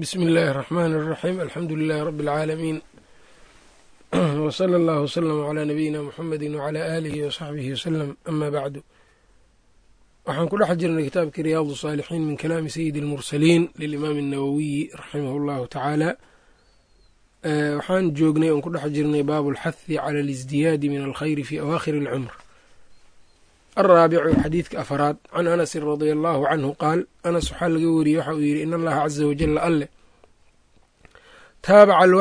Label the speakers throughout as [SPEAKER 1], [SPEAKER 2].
[SPEAKER 1] bsmi illaahi الرaxmaan الraxiim alxamdu lilahi rabi اlcaalamiin wslى اllah wslm عlى nabiyina mxamedi wعlى aalihi wsaxbihi wslm ama bacdu waxaan ku dhex jirnay kitaabkii riyaad الصaalixiin min kalaami sayidi اlmursaliin lilimaami الnawowiyi raximah اllahu tacaala waxaan joognay oon ku dhex jirnay baabu اlxathi clى اlisdiyaadi min alkhayri fi awaakhir اlcumr alraabicu xadiidka afaraad can anasin radia allahu canhu qaal anas waxaa laga wariyey waxa uu yidhi in allaha caza wajala alle taabaca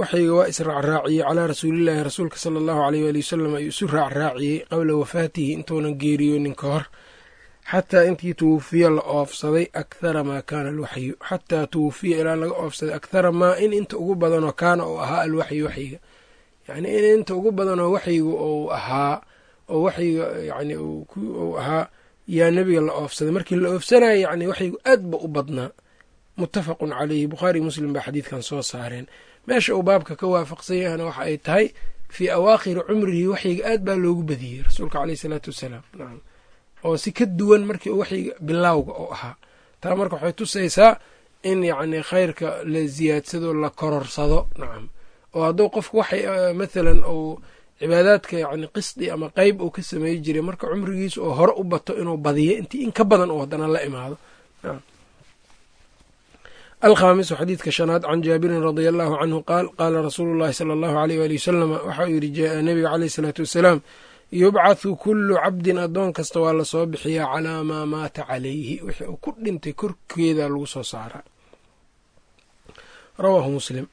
[SPEAKER 1] waxyiga waa israacraaciyey calaa rasuulillaahi rasuulka sala allahu aleyh waali wasalam ayuu isu raacraaciyey qabla wafaatihi intuunan geeriyoonin ka hor xataa intii tuwufiya la oofsaday akhara maa kaana alwaxyu xataa tuwufiya ilaa laga oofsaday akhara maa in inta ugu badanoo kaana uu ahaa alwaxyu waxyiga yacnii in inta ugu badanoo waxyigu uu ahaa oo waxyiga yani uu ahaa yaa nebiga la oofsaday. Markii la oofsanaya yani waxyigu aad ba u badnaa. Muttafaqun caleyhi bukhaari muslim baa xadiidkan soo saareen. Meesha uu baabka ka waafaqsan yahana waxa ay tahay fii awaakhiri cumrihi waxyiga aad baa loogu badiyey. Rasuulka caleyh isalaatu wassalaam nacam oo si ka duwan markii waxyiga bilaawga oo ahaa. Taa marka waxay tusaysaa in yacni khayrka la ziyaadsado la kororsado. Nacam oo hadduu qofku waxay mathalan uu cibaadaadka yani qisdi ama qeyb uu ka sameey jiray marka cumrigiisa oo hore u bato inuu badiyo intii in ka badan uu haddana la imaado. Alkhaamisu xadiidka shanaad can jaabirin radia allahu canhu qaal qaala rasuulu llahi sala allahu aleyh waali wasalama waxa uu yidhi jaa nebiga caleyh isalaatu wassalaam yubcathu kullu cabdin addoon kasta waa la soo bixiyaa calaa maa maata calayhi. Wixii uu ku dhintay korkeeda lagu soo saaraa. Rawaahu muslim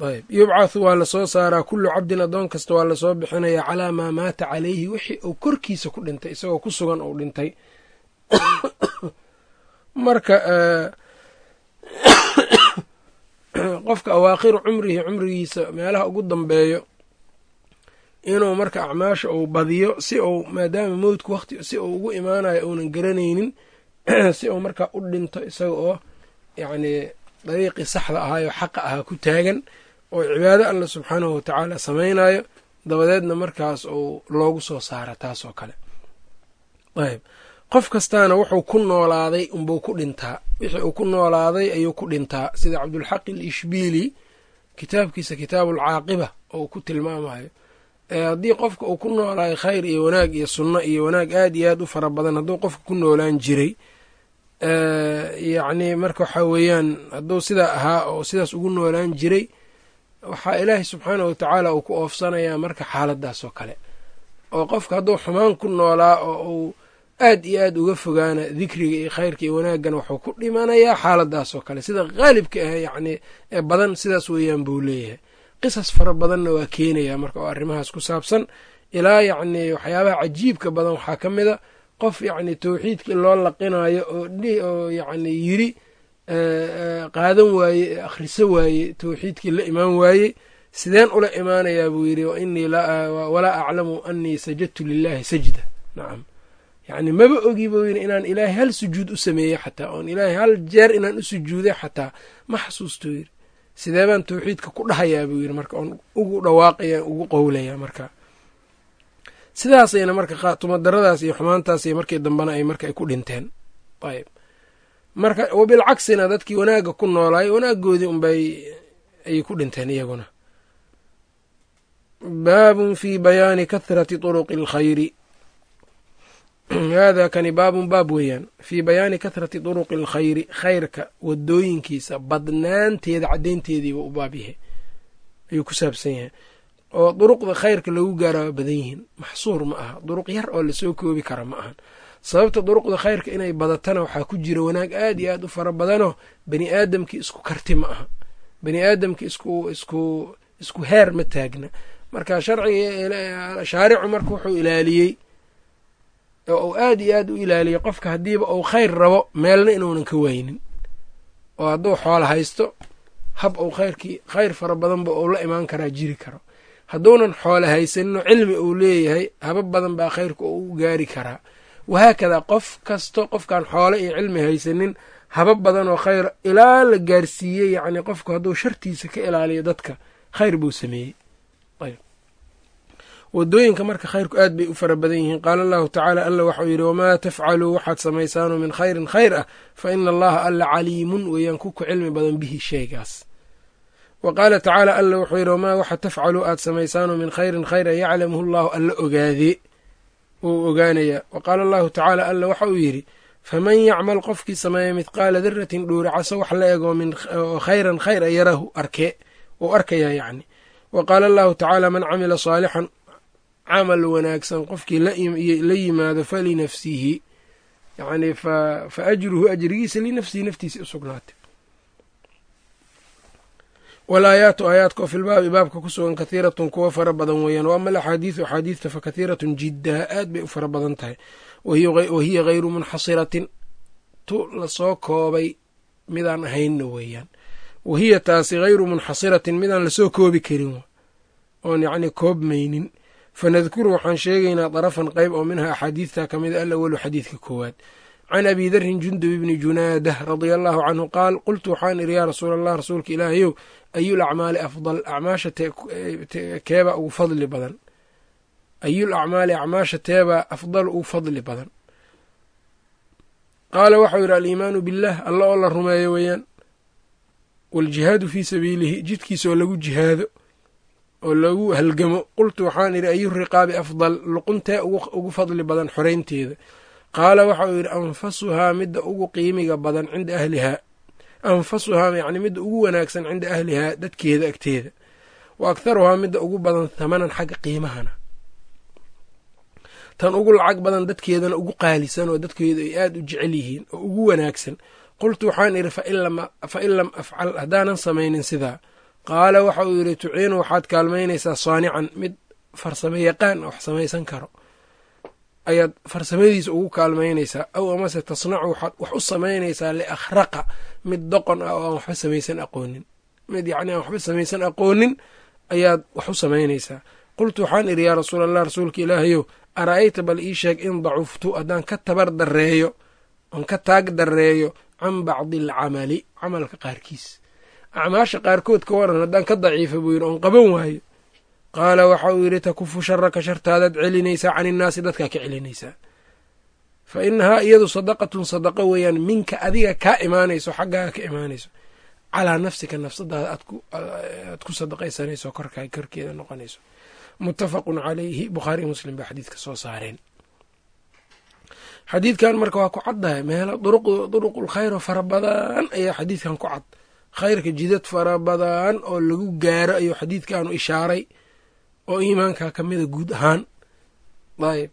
[SPEAKER 1] ayb. Yubcathu waa la soo saaraa kullu cabdin addoon kasta waa la soo bixinayaa calaa maa maata calayhi wixii uu korkiisa ku dhintay isagoo ku sugan uu dhintay. Marka qofka awaakhiru cumrihi cumrigiisa meelaha ugu dambeeyo inuu marka acmaasha uu badiyo si uu maadaama mowdku waqti si uu ugu imaanayo uunan garanaynin si uu markaa u dhinto isaga oo yacnii dariiqii saxda ahaayo xaqa ahaa ku taagan oo cibaado alla subxaanahu watacaala samaynayo dabadeedna markaas uu loogu soo saara taasoo kale. Ayb qof kastaana wuxuu ku noolaaday unbuu ku dhintaa. Wixii uu ku noolaaday ayuu ku dhintaa. Sida cabdulxaq alishbiili kitaabkiisa kitaabuulcaaqiba oo ku tilmaamayo haddii qofka uu ku noolaayo khayr iyo wanaag iyo sunno iyo wanaag aad iyo aad u fara badan hadduu qofka ku noolaan jiray yacnii marka waxaa weeyaan hadduu sidaa ahaa oo sidaas ugu noolaan jiray waxaa ilaahay subxaanahu watacaala uu ku oofsanayaa marka xaaladaas oo kale. oo qofka hadduu xumaan ku noolaa oo uu aad iyo aad uga fogaana dikriga iyo khayrka iyo wanaaggana wuxuu ku dhimanayaa xaaladaas oo kale. sida haalibka ah yacnii ee badan sidaas weeyaan buu leeyahay. qisas fara badanna waa keenayaa marka oo arrimahaas ku saabsan. ilaa yacnii waxyaabaha cajiibka badan waxaa ka mid a qof yacni towxiidkii loo laqinayo oo yacni yiri qaadan waaye akhriso waaye towxiidkii la imaan waaye sideen ula imaanayaa buu yidhi walaa aclamu anii sajadtu lilaahi sajda. Nacam yacni maba ogi buu yidhi inaan ilaahay hal sujuud u sameeyey xataa oon ilaahay hal jeer inaan u sujuuday xataa ma xasuusto yidhi. Sidee baan towxiidka ku dhahayaa buu yidhi marka oon ugu dhawaaqaya ugu qowlaya marka. Sidaasayna marka khaatumadaradaas iyo xumaantaas markii dambena ay marka ay ku dhinteen. Ayb marka wabilcaksina dadkii wanaagga ku noolaay wanaaggoodii unbay ayay ku dhinteen iyaguna. Baabun fii bayaani kahrati turuqi alkhayri. Haadaa kani baabun baab weeyaan. Fii bayaani kahrati turuqi alkhayri khayrka wadooyinkiisa badnaanteeda caddeynteediiba u baab yahay. Ayuu ku saabsan yahay. Oo duruqda khayrka lagu gaara waa badan yihiin. Maxsuur ma aha. Duruq yar oo la soo koobi kara ma ahan sababta duruqda khayrka inay badatana waxaa ku jira wanaag aad iyo aad u fara badanoo bani aadamkii isku karti ma aha. Bani aadamkii isku isku isku heer ma taagna. Marka sharciga shaaricu marka wuxuu ilaaliyey oo uu aad iyo aad u ilaaliyey qofka haddiiba uu khayr rabo meelna inuunan ka waynin. Oo hadduu xoola haysto hab uu khayrkii khayr fara badanba uu la imaan karaa jiri karo. Hadduunan xoole haysaninoo cilmi uu leeyahay habab badan baa khayrka uu gaari karaa wahaakadaa qof kasto qofkaan xoole iyo cilmi haysanin habab badan oo khayr ilaa la gaarsiiyey yacni qofku hadduu shartiisa ka ilaaliyo dadka khayr buu sameeyey. Wadooyinka marka khayrku aad bay u fara badan yihiin. Qaala allahu tacaala alla waxau yidhi wamaa tafcaluu waxaad samaysaanu min khayrin khayr ah fa ina allaha alla caliimun weeyaan ku ku cilmi badan bihi shaygaas wa qaala tacaala alla wuxuu yidhi wamaa waxa tafcaluu aad samaysaanu min khayrin khayra yaclamuhu llahu alla ogaadee wuu ogaanayaa. Wa qaala allahu tacaala alla waxa uu yidhi faman yacmal qofkii sameeya midqaala daratin dhuuricaso wax la ego min khayran khayr a yarahu arkee uu arkayaa yacni. Wa qaala allahu tacaala man camila saalixan camal wanaagsan qofkii la yimaado falinafsihi yacni fa ajruhu ajrigiisa linafsihi naftiisa u sugnaatay walaayaatu aayaadka oo filbaabi baabka ku sugan kathiiratun kuwa fara badan weeyaan. Wa ama alaxaadiidu axaadiidta fa kathiiratun jiddaa aad bay u fara badan tahay. Wahiya hayru munxasiratin tu la soo koobay midaan ahaynna weeyaan. Wahiya taasi hayru munxasiratin midaan la soo koobi karin oon yacni koobmaynin. Fanadkuru waxaan sheegaynaa darafan qayb oo minha axaadiidta ka mida alawalu xadiidka koowaad can abi darin jundub ibni junaadah radia allahu canhu qaal qultu waxaan idhi yaa rasuul allah rasuulka ilaahayow ayul acmaali afdal acmaasha keeba ugu fadli badan ayul acmaasha teebaa afdal ugu fadli badan qaala waxau yidhi aliimaanu billaah alla oo la rumeeyo weeyaan waaljihaadu fii sabiilihi jidkiisa oo lagu jihaado oo lagu halgamo qultu waxaan idhi ayu riqaabi afdal luquntee ugu fadli badan xoraynteeda qaala waxa uu yidhi anfasuhaa midda ugu qiimiga badan cinda ahlihaa anfasuhaa yacni midda ugu wanaagsan cinda ahlihaa dadkeeda agteeda. Wa aktharuhaa midda ugu badan hamanan xagga qiimahana. Tan ugu lacag badan dadkeedana ugu qaalisan oo dadkeedu ay aada u jecel yihiin oo ugu wanaagsan. Qultu waxaan idhi fa in lam afcal haddaanan samaynin sidaa. Qaala waxa uu yidhi tuciinu waxaad kaalmaynaysaa saanican mid farsamo yaqaan wax samaysan karo ayaad farsamadiisa ugu kaalmaynaysaa aw amase tasnacu waxaad wax u samaynaysaa liakhraqa mid doqon ah oo aan waxba samaysan aqoonin. Mid yacni aan waxba samaysan aqoonin ayaad wax u samaynaysaa. Qultu waxaan idhi yaa rasuul allah rasuulka ilaahayow ara'ayta bal ii sheeg in dacuftu haddaan ka tabar dareeyo oon ka taag dareeyo can bacdi alcamali camalka qaarkiis. Acmaasha qaarkood ka waran haddaan ka daciifa buu yidhi oon qaban waayo qaala waxa uu yidhi takufu sharaka shartaadaad celinaysaa can innaasi dadkaa ka celinaysaa. Fa inahaa iyadu sadaqatun sadaqa weeyaan minka adiga kaa imaanayso xaggaaga ka imaanayso calaa nafsika nafsadaada aad ku sadaqaysanayso korkaa korkeeda noqonayso. Muttafaqun calayhi bukhaari muslim baa xadiidka soo saareen. Xadiidkan marka waa ku caddahay meelo duruqul khayro fara badan ayaa xadiidkan ku cad. Khayrka jidad fara badan oo lagu gaaro ayuu xadiidkaanu ishaaray oo iimaankaa ka mida guud ahaan. Ayb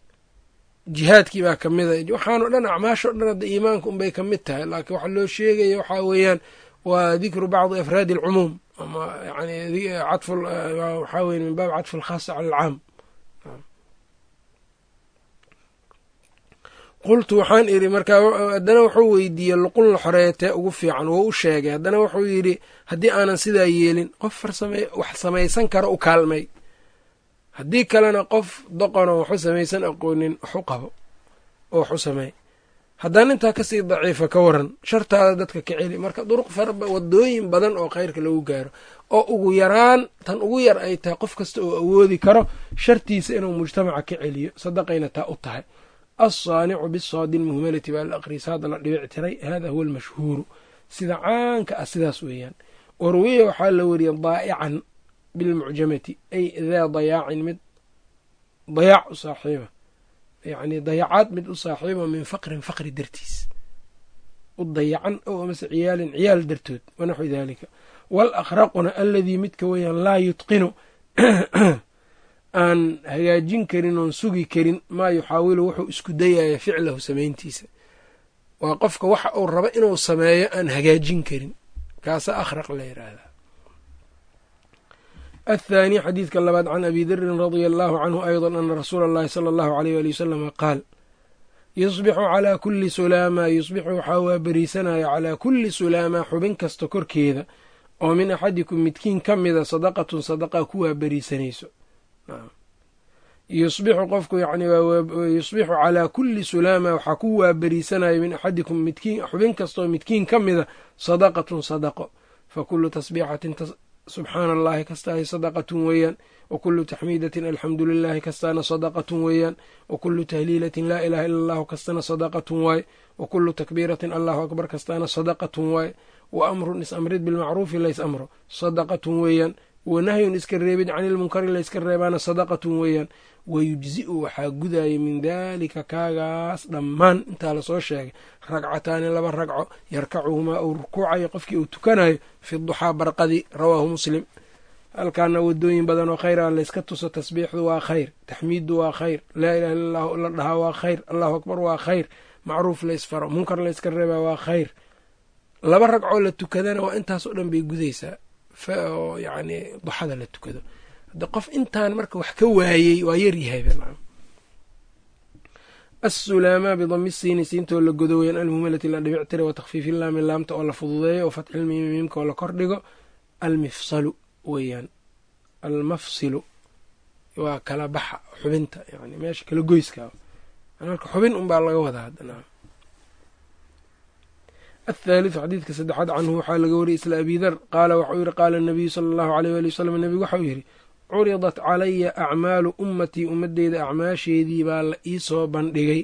[SPEAKER 1] jihaadkii baa ka mida. Waxaanoo dhan acmaasho dhan hadda iimaanka unbay ka mid tahay laakiin waxaa loo sheegaya waxaa weeyaan waa dikru bacdi afraadi alcumuum ama yani waxaa weye min baab cadfi alkhaasa cala alcaam. Qultu waxaan idhi markaa haddana wuxuu weydiiyey luqun la xoreetee ugu fiican wou u sheegay. Haddana wuxuu yidhi haddii aanan sidaa yeelin qof farsame wax samaysan kara u kaalmay haddii kalena qof doqonoo waxu samaysan aqoonin wax u qabo oo wax u sameey haddaan intaa ka sii daciifa ka waran shartaada dadka ka celi. Marka duruq faraba wadooyin badan oo khayrka lagu gaaro oo ugu yaraan tan ugu yar ay tahay qof kasta oo awoodi karo shartiisa inuu mujtamaca ka celiyo sadaqayna taa u tahay. Alsaanicu bisaadi lmuhmalati baa la aqriyay saada la dhibic tiray hada huwa almashhuuru. Sida caanka ah sidaas weeyaan. Warwiya waxaa la wariyey daa'ican bilmucjamati ay daa dayaacin mid dayaac u saaxiiba yacni dayacaad mid u saaxiiba min faqrin faqri dartiis u dayacan ow amase ciyaalin ciyaal dartood wanaxwi daalika wal akhraquna aladii midka weeyaan laa yutqinu aan hagaajin karin oon sugi karin maa yuxaawilu wuxuu isku dayaya ficlahu samayntiisa waa qofka waxa uu rabo inuu sameeyo aan hagaajin karin kaasa akhraq la yidhaahdaa athaani xadiidka labaad can abi dirin radia allaahu canhu aydan ana rasuula allahi sala allahu aleyh ali wasalama qaal yusbixu calaa kulli sulaama yusbixu waxaa waa beriisanaya calaa kulli sulaama xubin kasta korkeeda oo min axadikum midkiin ka mida sadaqatun sadaqa kuwaa beriisanayso yusbixu qofku yusbixu calaa kulli sulaama waxaa ku waaberiisanaya min axadikum midkiin xubin kastaoo midkiin ka mida sadaqatun sadaqo fa kullu tasbiixatin subxaana allahi kastaahi sadaqatun weeyaan. Wa kullu taxmiidatin alxamdu lilaahi kastaana sadaqatun weeyaan. Wa kullu tahliilatin laa ilaaha ila allahu kastana sadaqatun waaye wa kullu takbiiratin allahu akbar kastaana sadaqatun waaye wa amrun is-amrid bilmacruufi lays amro. Sadaqatun weeyaan wa nahyun iska reebid cani ilmunkari layska reebaana sadaqatun weeyaan wayujzi'u waxaa gudaaya min daalika kaagaas dhammaan. Intaa la soo sheegay ragcataani laba ragco yarkacuhumaa uu rukuucayo qofkii uu tukanayo fi duxaa barqadi rawaahu muslim. Halkaana wadooyin badan oo khayr a layska tuso tasbiixdu waa khayr taxmiiddu waa khayr laa ilaha illa allahu la dhahaa waa khayr allahu akbar waa khayr macruuf laysfaro munkar layska reebaa waa khayr. Laba ragcoo la tukadana waa intaasoo dhan bay gudaysaa oo yacni duxada la tukado. Hadda qof intaan marka wax ka waayey waa yaryahayba assulaamaa bidami siini siintoo la godo weyaan almuhmalati la dhibictira wa takfiifi laami laamta oo la fududeeyo wa fatxilmiimi miimka oo la kordhigo. Almifsalu weeyaan almafsilu waa kala baxa xubinta yani meesha kala goyska marka xubin unbaa laga wadaa athaalitثu xadiidka saddexaad canhu waxaa laga wariyay isla abidar qaala waxau yihi qaala nabiyu sala allahu aleyh wali wasalam nebigu waxau yidhi curidat calaya acmaalu ummatii ummadeyda acmaasheedii baa la ii soo bandhigay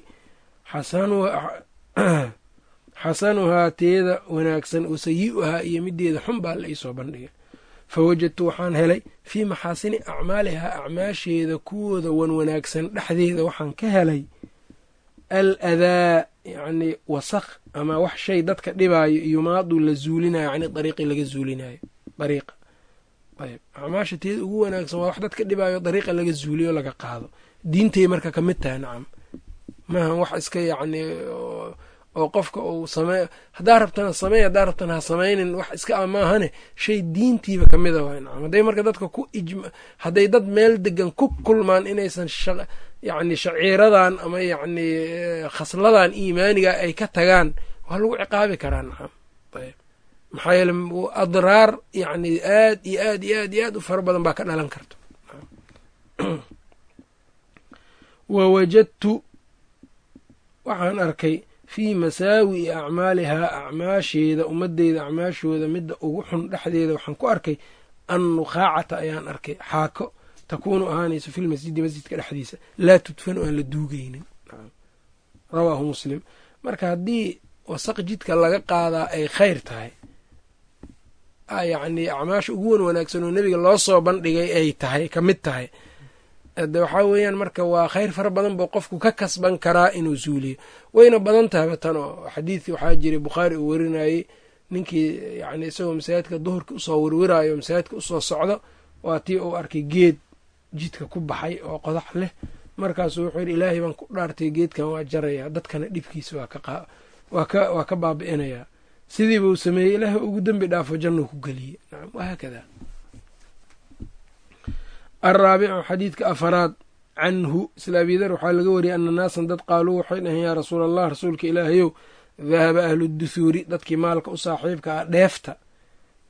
[SPEAKER 1] xasanuhaa teeda wanaagsan wa sayi-uhaa iyo mideeda xun baa la ii soo bandhigay fawajadtu waxaan helay fii maxaasini acmaalihaa acmaasheeda kuwooda wan wanaagsan dhexdeeda waxaan ka helay al adaa yacni wasaq ama wax shay dadka dhibaayo yumaadu la zuulinayo cani dariiqi laga zuulinayo. Dariiqa. Ayb acmaasha teeda ugu wanaagsan waa wax dadka dhibaayo dariiqa laga zuuliyo laga qaado. Diintay marka ka mid tahay nacam. Maaha wax iska yacni oo qofka uu samey haddaa rabtana samey haddaa rabtana ha samaynin wax iska a maahane shay diintiiba kamida waay nacam. Hadday marka dadka ku ijma hadday dad meel degan ku kulmaan inaysan yacni shaciiradan ama yacni khasladan iimaaniga ay ka tagaan waa lagu ciqaabi karaa nacam ayb. Maxaa yeele adraar yacni aad iyo aad iyo aad iyo aad u fara badan baa ka dhalan karto. Wa wajadtu waxaan arkay fii masaawi'i acmaalihaa acmaasheeda ummadeyda acmaashooda midda ugu xun dhexdeeda waxaan ku arkay annukhaacata ayaan arkay xaako takuunu ahaanayso fi lmasjidi masjidka dhexdiisa laa tudfanu aan la duugeynin rawaahu muslim. Marka haddii wasaq jidka laga qaadaa ay khayr tahay yacni acmaasha ugu wan wanaagsan oo nebiga loo soo bandhigay ay tahay ka mid tahay de waxaa weeyaan marka waa khayr fara badan buu qofku ka kasban karaa inuu suuliyo. Wayna badan tahayba tan oo xadiidkii waxaa jiray bukhaari uu werinayey ninkii yani isagoo masaajidka duhurka u soo werweraayo masaajidka u soo socdo waa tii uu arkay geed jidka ku baxay oo qodax leh. Markaasuu wuxuu yidhi ilaahay baan ku dhaartay geedkan waa jarayaa. Dadkana dhibkiisa waa ka baabi'inayaa. Sidiiba uu sameeyey ilaahay ugu dembi dhaafo jannuu ku geliyey. Nacam wahaakada alraabicu xadiidka afaraad canhu isla abidar waxaa laga wariyay ana naasan dad qaaluu waxay dhaheen yaa rasuula allah rasuulka ilaahayow dahaba ahlu duhuuri dadkii maalka u saaxiibka ah dheefta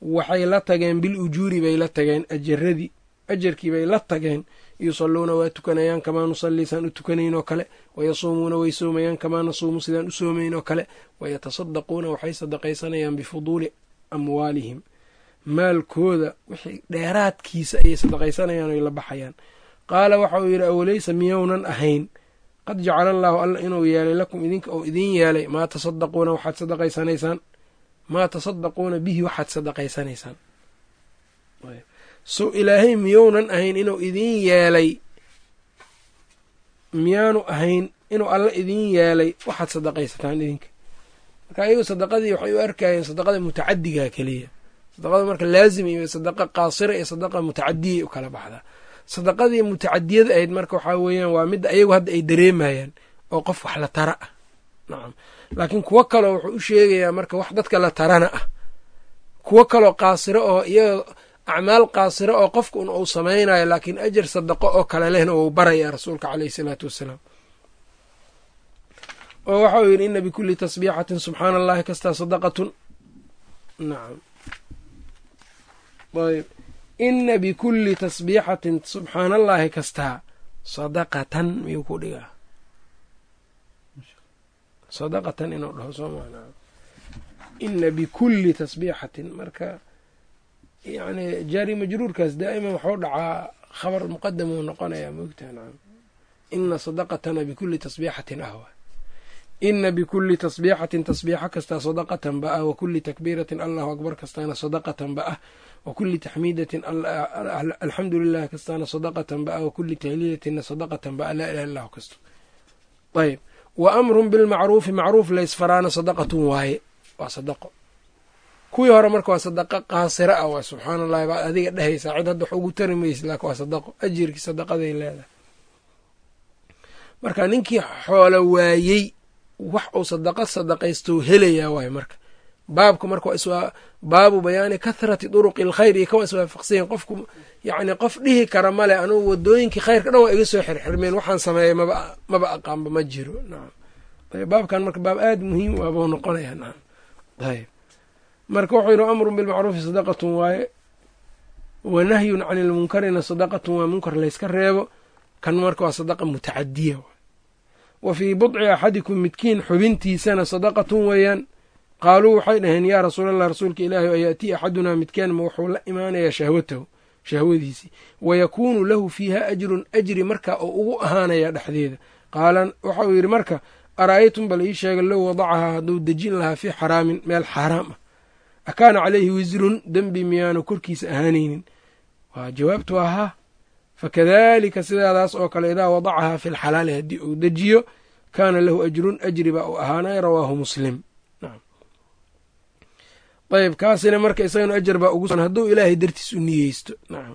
[SPEAKER 1] waxay la tageen bil ujuuri bay la tageen ajaradii ajarkii bay la tageen yusalluuna waa tukanayaan kamaa nusallii saan u tukanayn oo kale wayasuumuuna way soomayaan kamaa nasuumu sidaan u soomayn oo kale wayatasaddaquuna waxay sadaqaysanayaan bifuduuli amwaalihim. Maalkooda wixii dheeraadkiisa ayay sadaqaysanayaan oy la baxayaan. Qaala waxa uu yidhi awleysa miyownan ahayn? Qad jacala allaahu alla inuu yeelay lakum idinka ou idiin yeelay maa tasaddaquuna waxaad sadaqaysanaysaan? Maa tasaddaquuna bihi waxaad sadaqaysanaysaan so ilaahay miyownan ahayn inuu idiin yeelay miyaanu ahayn inuu alla idiin yeelay waxaad sadaqaysataan idinka. Marka ayagu sadaqadii waxay u arkayeen sadaqada mutacadiga keliya. Sadaqada marka laazim iyo sadaqa qaasira iyo sadaqa mutacadiyay u kala baxdaa. Sadaqadii mutacadiyada ahayd marka waxaa weeyaan waa midda ayagu hadda ay dareemayaan oo qof wax la tara ah. Nacam laakiin kuwo kaloo wuxuu u sheegayaa marka wax dadka la tarana ah. Kuwo kaloo qaasiro oo iyaga acmaal qaasiro oo qofka un uu samaynayo laakiin ajar sadaqo oo kale lehna uu baraya rasuulka caleyhi salaatu wassalaam oo waxau yidhi ina bikulli tasbiixatin subxaana allahi kastaa sadaqatun. Nacam ayb ina bikulli tasbiixatin subxaana allaahi kastaa sadaqatan miyuu ku dhigaa? Sadaqatan inuu dhaho soo maa ina bikulli tasbiixatin marka yani jaari majruurkaas daa'iman waxuu dhacaa khabar muqadamuu noqonayaa moogtaha nacam ina sadaqatana bikulli tasbiixatin ahwa. Ina bikulli tasbiixatin tasbiixo kastaa sadaqatan ba ah wa kulli takbiiratin allahu akbar kastaana sadaqatan ba ah wa kulli taxmiidatin alxamdu lilah kastaana sadaqatan ba ah wa kulli tahliilatina sadaqatan ba ah laa ilaha illahu kasto. Ayb wa amrun bilmacruufi macruuf laysfaraana sadaqatun waaye waa sadaqo kuwii hore marka waa sadaqo qaasira ah waa subxaana allahi baad adiga dhehaysaa cid hadda wax ugu tari maysa laakin waa sadaqo ajirkii sadaqaday leedahay. Marka ninkii xoolo waayey wax uu sadaqo sadaqaystou helayaa waayo marka. Baabka marka baabu bayaani kathrati duruqi alkhayr iyo kawa iswaafaqsanyahin qofku yacni qof dhihi kara male anugu wadooyinkii khayrka dhan waa iga soo xirxirmeen waxaan sameeyay maba aqaanba ma jiro nacam baabkan marka baab aada muhiim u ah noqonaya nacam ayb marka wuxuu yidhi amrun bilmacruufi sadaqatun waaye wa nahyun cani lmunkarina sadaqatun waa munkar layska reebo kan marka waa sadaqa mutacadiya wa fii budci axadikum midkiin xubintiisana sadaqatun weeyaan. Qaaluu waxay dhaheen yaa rasuulallah rasuulka ilaahi o yaatii axadunaa midkaan? Ma wuxuu la imaanayaa shahwatahu shahwadiisii. Wayakuunu lahu fiiha ajrun ajri marka uu ugu ahaanayaa dhexdeeda. Qaala waxa uu yidhi marka ara'aytum bal ii sheega low wadacahaa hadduu dejin lahaa fii xaraamin meel xaaraam ah akaana calayhi wisrun dembi miyaanu korkiisa ahaanaynin. Waa jawaabtu ahaa fakadalika sidaadaas oo kale idaa wadacahaa fi lxalaali haddii uu dejiyo kaana lahu ajrun ajri baa u ahaanay rawaahu muslim. Ayb kaasina marka isagana ajar baa ugu hadduu ilaahay dartiis u niyeysto nacam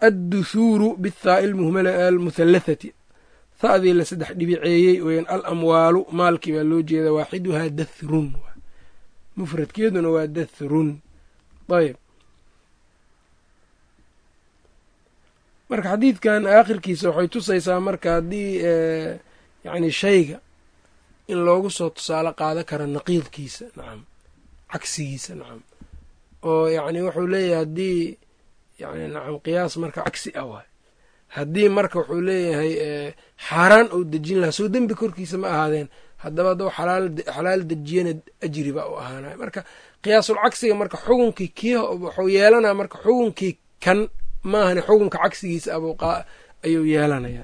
[SPEAKER 1] adduthuuru bithaa almuthalathati ha'dii la saddex dhibiceeyey weyan al amwaalu maalkii baa loo jeeda waaxiduhaa dathrun mufradkeeduna waa dathrun ayb marka xadiidkan aakhirkiisa waxay tusaysaa marka haddii yacni shayga in loogu soo tusaale qaada karo naqiidkiisa nacam cagsigiisa nacam oo yacni wuxuu leeyahay haddii yani nacam qiyaas marka cagsi ah waay. Haddii marka wuxuu leeyahay xaaraan ou dejin lahaa soo dembi korkiisa ma ahaadeen haddaba hadduu xalaal dejiyana ajri baa u ahaanaya marka qiyaasul cagsiga marka xukunkii kii wuxuu yeelanaya marka xukunkii kan maahani xukunka cagsigiisa abuuqaa ayuu yeelanaya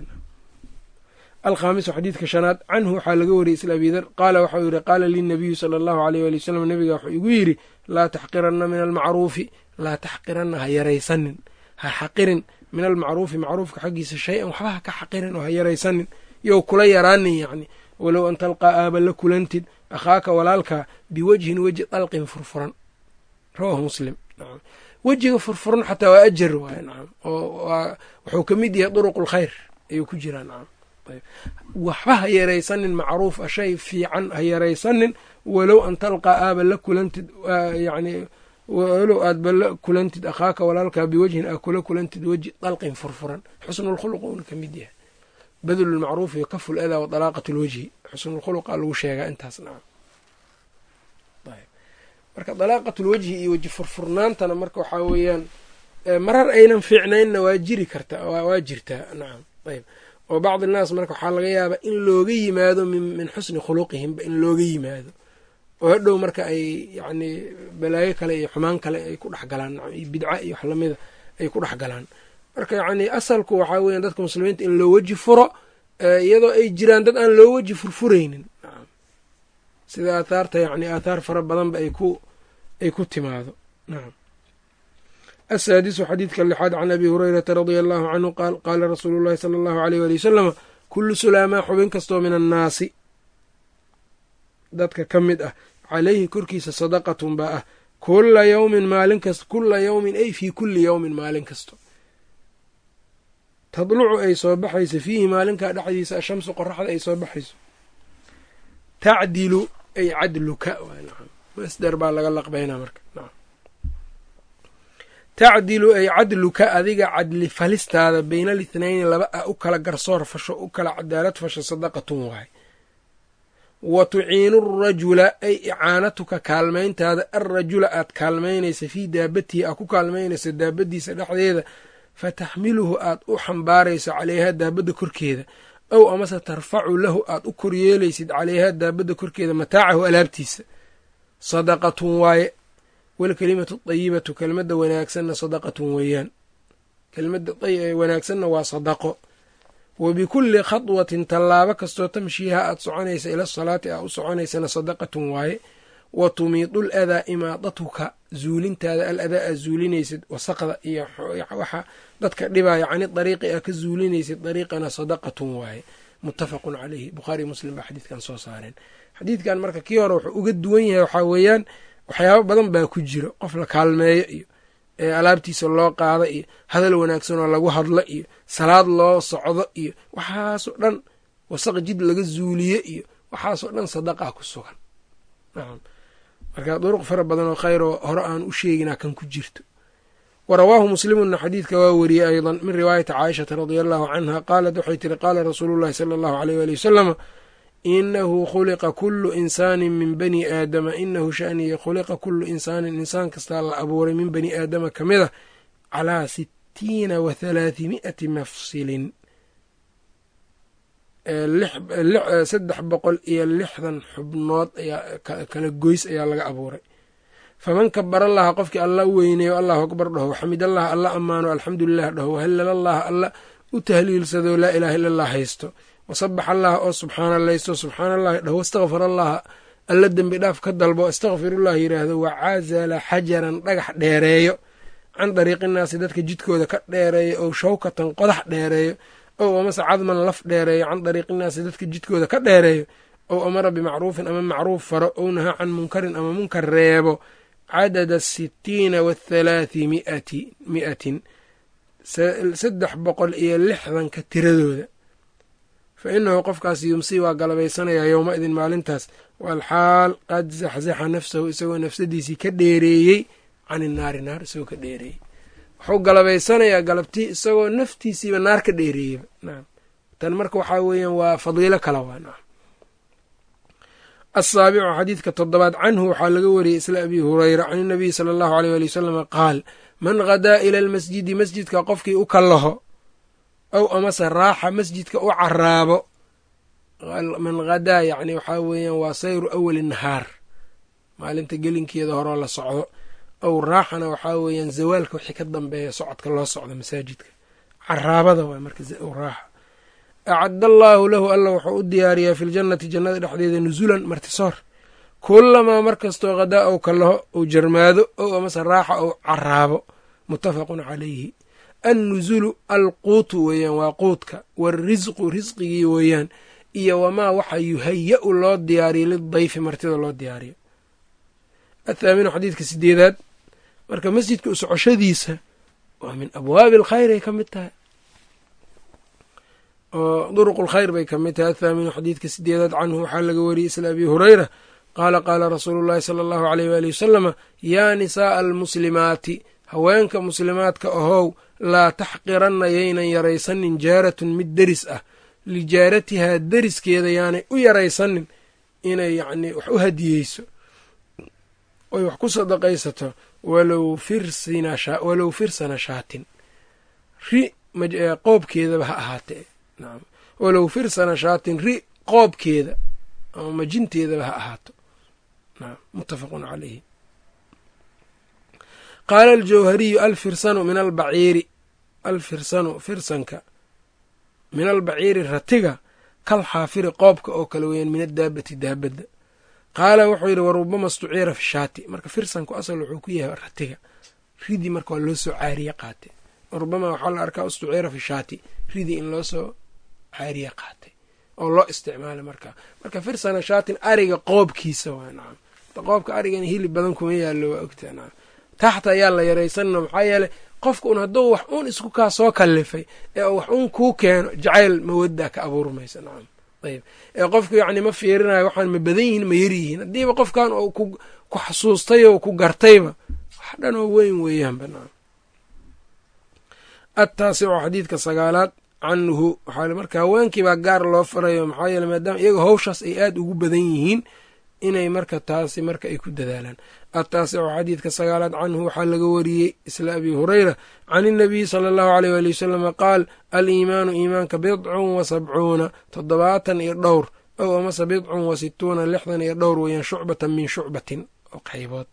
[SPEAKER 1] alkhaamisu xadiidka shanaad canhu waxaa laga wariyey isla abidar qaala waxau yidhi qaala linabiyu sala allahu aleyh waali wasalam nabiga wuxuu igu yidhi laa taxqiranna min almacruufi laa taxqiranna ha yaraysanin ha xaqirin min almacruufi macruufka xaggiisa shay-an waxba ha ka xaqirin oo ha yaraysanin yow kula yaraanin yacni walow an talqaa aaba la kulantid akhaaka walaalkaa biwajhin weji dalqin furfuran rawaahu muslim wejiga furfuran xataa waa ajar waay nacam oo wuxuu ka mid yahay duruq lkhayr ayuu ku jiraa nacam waxba ha yaraysanin macruuf a shay fiican ha yaraysanin walow an talqaa aaba la kulantid yani walow aadba la kulantid akhaaka walaalkaa biwajhin aa kula kulantid weji dalqin furfuran xusnulkhuluq uuna ka mid yahay badlulmacruufi wa kafu ladaa wa dalaaqat lwajhi xusnulkhuluqa lagu sheegaa intaas nacam marka dalaaqatulwajhi iyo weji furfurnaantana marka waxaa weeyaan marar aynan fiicnaynna waa jiri karta waa jirtaa nacam ayb oo bacd innaas marka waxaa laga yaabaa in looga yimaado min xusni khuluqihimba in looga yimaado oo hadhow marka ay yacni balaayo kale iyo xumaan kale ay ku dhex galaan iyo bidca iyo wax lamida ay ku dhex galaan marka yacni asalku waxaa weyan dadka muslimiinta in loo weji furo iyadoo ay jiraan dad aan loo weji furfuraynin. Sida aathaarta yacni aathaar fara badanba ay ku ay ku timaado. Nacam asaadisu xadiidka lixaad can abi hurayrata radia allahu canhu qaal qaala rasuulu llahi sala allahu aleyh wali wasalama kullu sulaamaa xubin kastoo min annaasi. Dadka ka mid ah calayhi korkiisa sadaqatun baa ah. Kula yowmin maalin kasta kula yowmin ay fii kulli yowmin maalin kasto tadlucu ay soo baxayso fiihi maalinkaa dhexdiisa ashamsu qoraxda ay soo baxayso. Tacdilu ay cadluka masder baa laga laqbaynaa marka tacdilu ay cadluka adiga cadli falistaada baynaalithnayni laba ah u kala garsoor fasho u kala cadaalad fasho sadaqatun waay. Wa tuciinu arajula ay icaanatuka kaalmayntaada alrajula aad kaalmaynaysa fii daabatihi aad ku kaalmaynaysa daabadiisa dhexdeeda fataxmiluhu aad u xambaarayso caleyhaa daabadda korkeeda ow amase tarfacu lahu aad u koryeelaysid caleyhaa daabadda korkeeda mataacahu alaabtiisa. Sadaqatun waaye walkelimatu dayibatu kelmadda wanaagsanna sadaqatun weeyaan. Kelmadda wanaagsanna waa sadaqo. Wa bikulli khadwatin tallaabo kastoo tamshiiha aad soconaysa ila salaati aa u soconaysana sadaqatun waaye. Wa tumiidul adaa imaadatuka zuulintaada al adaa aad zuulinaysid wasaqda iyo waxa dadka dhibaya cani dariiqi aa ka zuulinaysid dariiqana sadaqatun waaye muttafaqun caleyhi bukhaari muslim baa xadiidkan soo saareen. Xadiidkan marka kii hore wuxuu uga duwan yahay waxaa weeyaan waxyaabo badan baa ku jiro qof la kaalmeeyo iyo alaabtiisa loo qaado iyo hadal wanaagsan oo lagu hadlo iyo salaad loo socdo iyo waxaasoo dhan wasaq jid laga zuuliye iyo waxaasoo dhan sadaqaa ku sugan. Marka duruq fara badan oo khayr oo hore aan u sheeginaa kan ku jirto wa rawaahu muslimuna xadiidka waa weriyey aydan min riwaayati caaishata radia allahu canha qaalat waxay tiri qaala rasuulu llahi sala allahu aleyh waali wasalama inahu khuliqa kulu insaanin min bani aadama inahu shaniya khuliqa kulu insaanin insaan kastaa la abuuray min bani aadama ka mid a calaa sitiina wa halaathimi'ati mafsilin. Saddex boqol iyo lixdan xubnood ayaa kala goys ayaa laga abuuray faman kabara allaha qofkii alla weyneeyo allahu akbar dhaho xamidallaha alla ammaano alxamdulilah dhaho wahalalallaha alla u tahliilsado laa ilaha illa allah haysto wasabax allaha oo subxaanalaysto subxaana allahi dhaho wastakfar allaha alla dembi dhaaf ka dalbo astakfirullah yidhaahdo wacazala xajaran dhagax dheereeyo can dariiqinaasi dadka jidkooda ka dheereeyo ow shawkatan qodax dheereeyo ow amase cadman laf dheereeyo can dariiqinaasi dadka jidkooda ka dheereeyo ow amara bimacruufin ama macruuf faro ow nahaa can munkarin ama munkar reebo cadada sitiina wathalaathi miatin saddex boqol iyo lixdanka tiradooda fa inahu qofkaas yumsi waa galabaysanayaa yowma-idin maalintaas walxaal qad zaxzaxa nafsahu isagoo nafsadiisii ka dheereeyey cani naari naar isagoo ka dheereeyey wuxuu galabaysanayaa galabtii isagoo naftiisiiba naar ka dheereeyeyba naam tan marka waxaa weeyaan waa fadiilo kala waa naam asaabicu xadiidka toddobaad canhu waxaa laga wariyey isla abi hureyra can inabiyi sala allahu aleyh waali wasalama qaal man hadaa ila almasjidi masjidka qofkii u kallaho ow amase raaxa masjidka u caraabo man hadaa yacni waxaa weeyaan waa sayru awali nahaar maalinta gelinkeeda horeo la socdo ow raaxana waxaa weeyaan zawaalka wixii ka dambeeya socodka loo socdo masaajidka caraabada waay marka raaxa acadda allaahu lahu alla wuxuu u diyaariyaa fi ljannati jannada dhexdeeda nusulan martisoor kulamaa mar kastoo hadaa ou kalaho ou jarmaado ow amase raaxa ou caraabo muttafaqun calayhi annusulu alquutu weeyaan waa quudka waarisqu risqigii weeyaan iyo wamaa waxa yuhaya-u loo diyaariyo lidayfi martida loo diyaariyo athaaminu xadiidka sideedaad marka masjidka u waa min abwaabi alkhayr ay ka mid tahay oo duruq lkhayr bay ka mid tahay. Athaaminu xadiidka sideedaad canhu waxaa laga wariyey isla abi hureyra qaala qaala rasuulu llahi sala allahu aleyh waali wasalama yaa nisaaa almuslimaati haweenka muslimaadka ahow laa taxqiranna yaynan yaraysanin jaaratun mid deris ah. Lijaaratihaa deriskeeda yaanay u yaraysanin inay yacnii wax u hadiyeyso. Oy wax ku sadaqaysato walow firsana shaatin. Ri qoobkeedaba ha ahaatee walow firsana shaatin ri qoobkeeda ama majinteedaba ha ahaato. Muttafaqun calayhi qaala aljawhariyu alfirsanu min albaciiri alfirsanu firsanka min albaciiri ratiga kal xaafiri qoobka oo kale weeyaan min addaabati daabadda qaala wuxuu yidhi warubama stuciira fi shaati. Marka firsanku asal wuxuu ku yahay ratiga. Ridii marka waa loo soo caariye qaatay warubama waxaa la arkaa ustuciira fi shaati ridii in loo soo caariye qaatay oo loo isticmaalay marka. Marka firsana shaatin ariga qoobkiisa waa nacam qoobka arigan hilib badan kuma yaallo waa ogtaa nacam taxta ayaa la yaraysanna maxaa yeeley qofka un hadduu wax uun isku kaa soo kallifay ee wax uun kuu keeno jacayl mawaddaa ka abuurmaysa nacam ayb ee qofku yacni ma fiirinayo waxaan ma badan yihiin ma yar yihiin. Haddiiba qofkan oo ku xasuustay oo ku gartayba wax dhan oo weyn weeyaanba nacam attaasicu xadiidka sagaalaad canhu. Waxaa marka haweenkii baa gaar loo farayo maxaa yeele maadaama iyaga hawshaas ay aada ugu badan yihiin inay marka taasi marka ay ku dadaalaan. Attaasicu xadiidka sagaalaad canhu waxaa laga wariyey isla abi hureyra can inabiyi sala allahu aleyh waali wasalama qaal aliimaanu iimaanka bidcun wa sabcuuna toddobaatan iyo dhowr ow amase bidcun wa situuna lixdan iyo dhowr weeyaan shucbatan min shucbatin oo qaybood.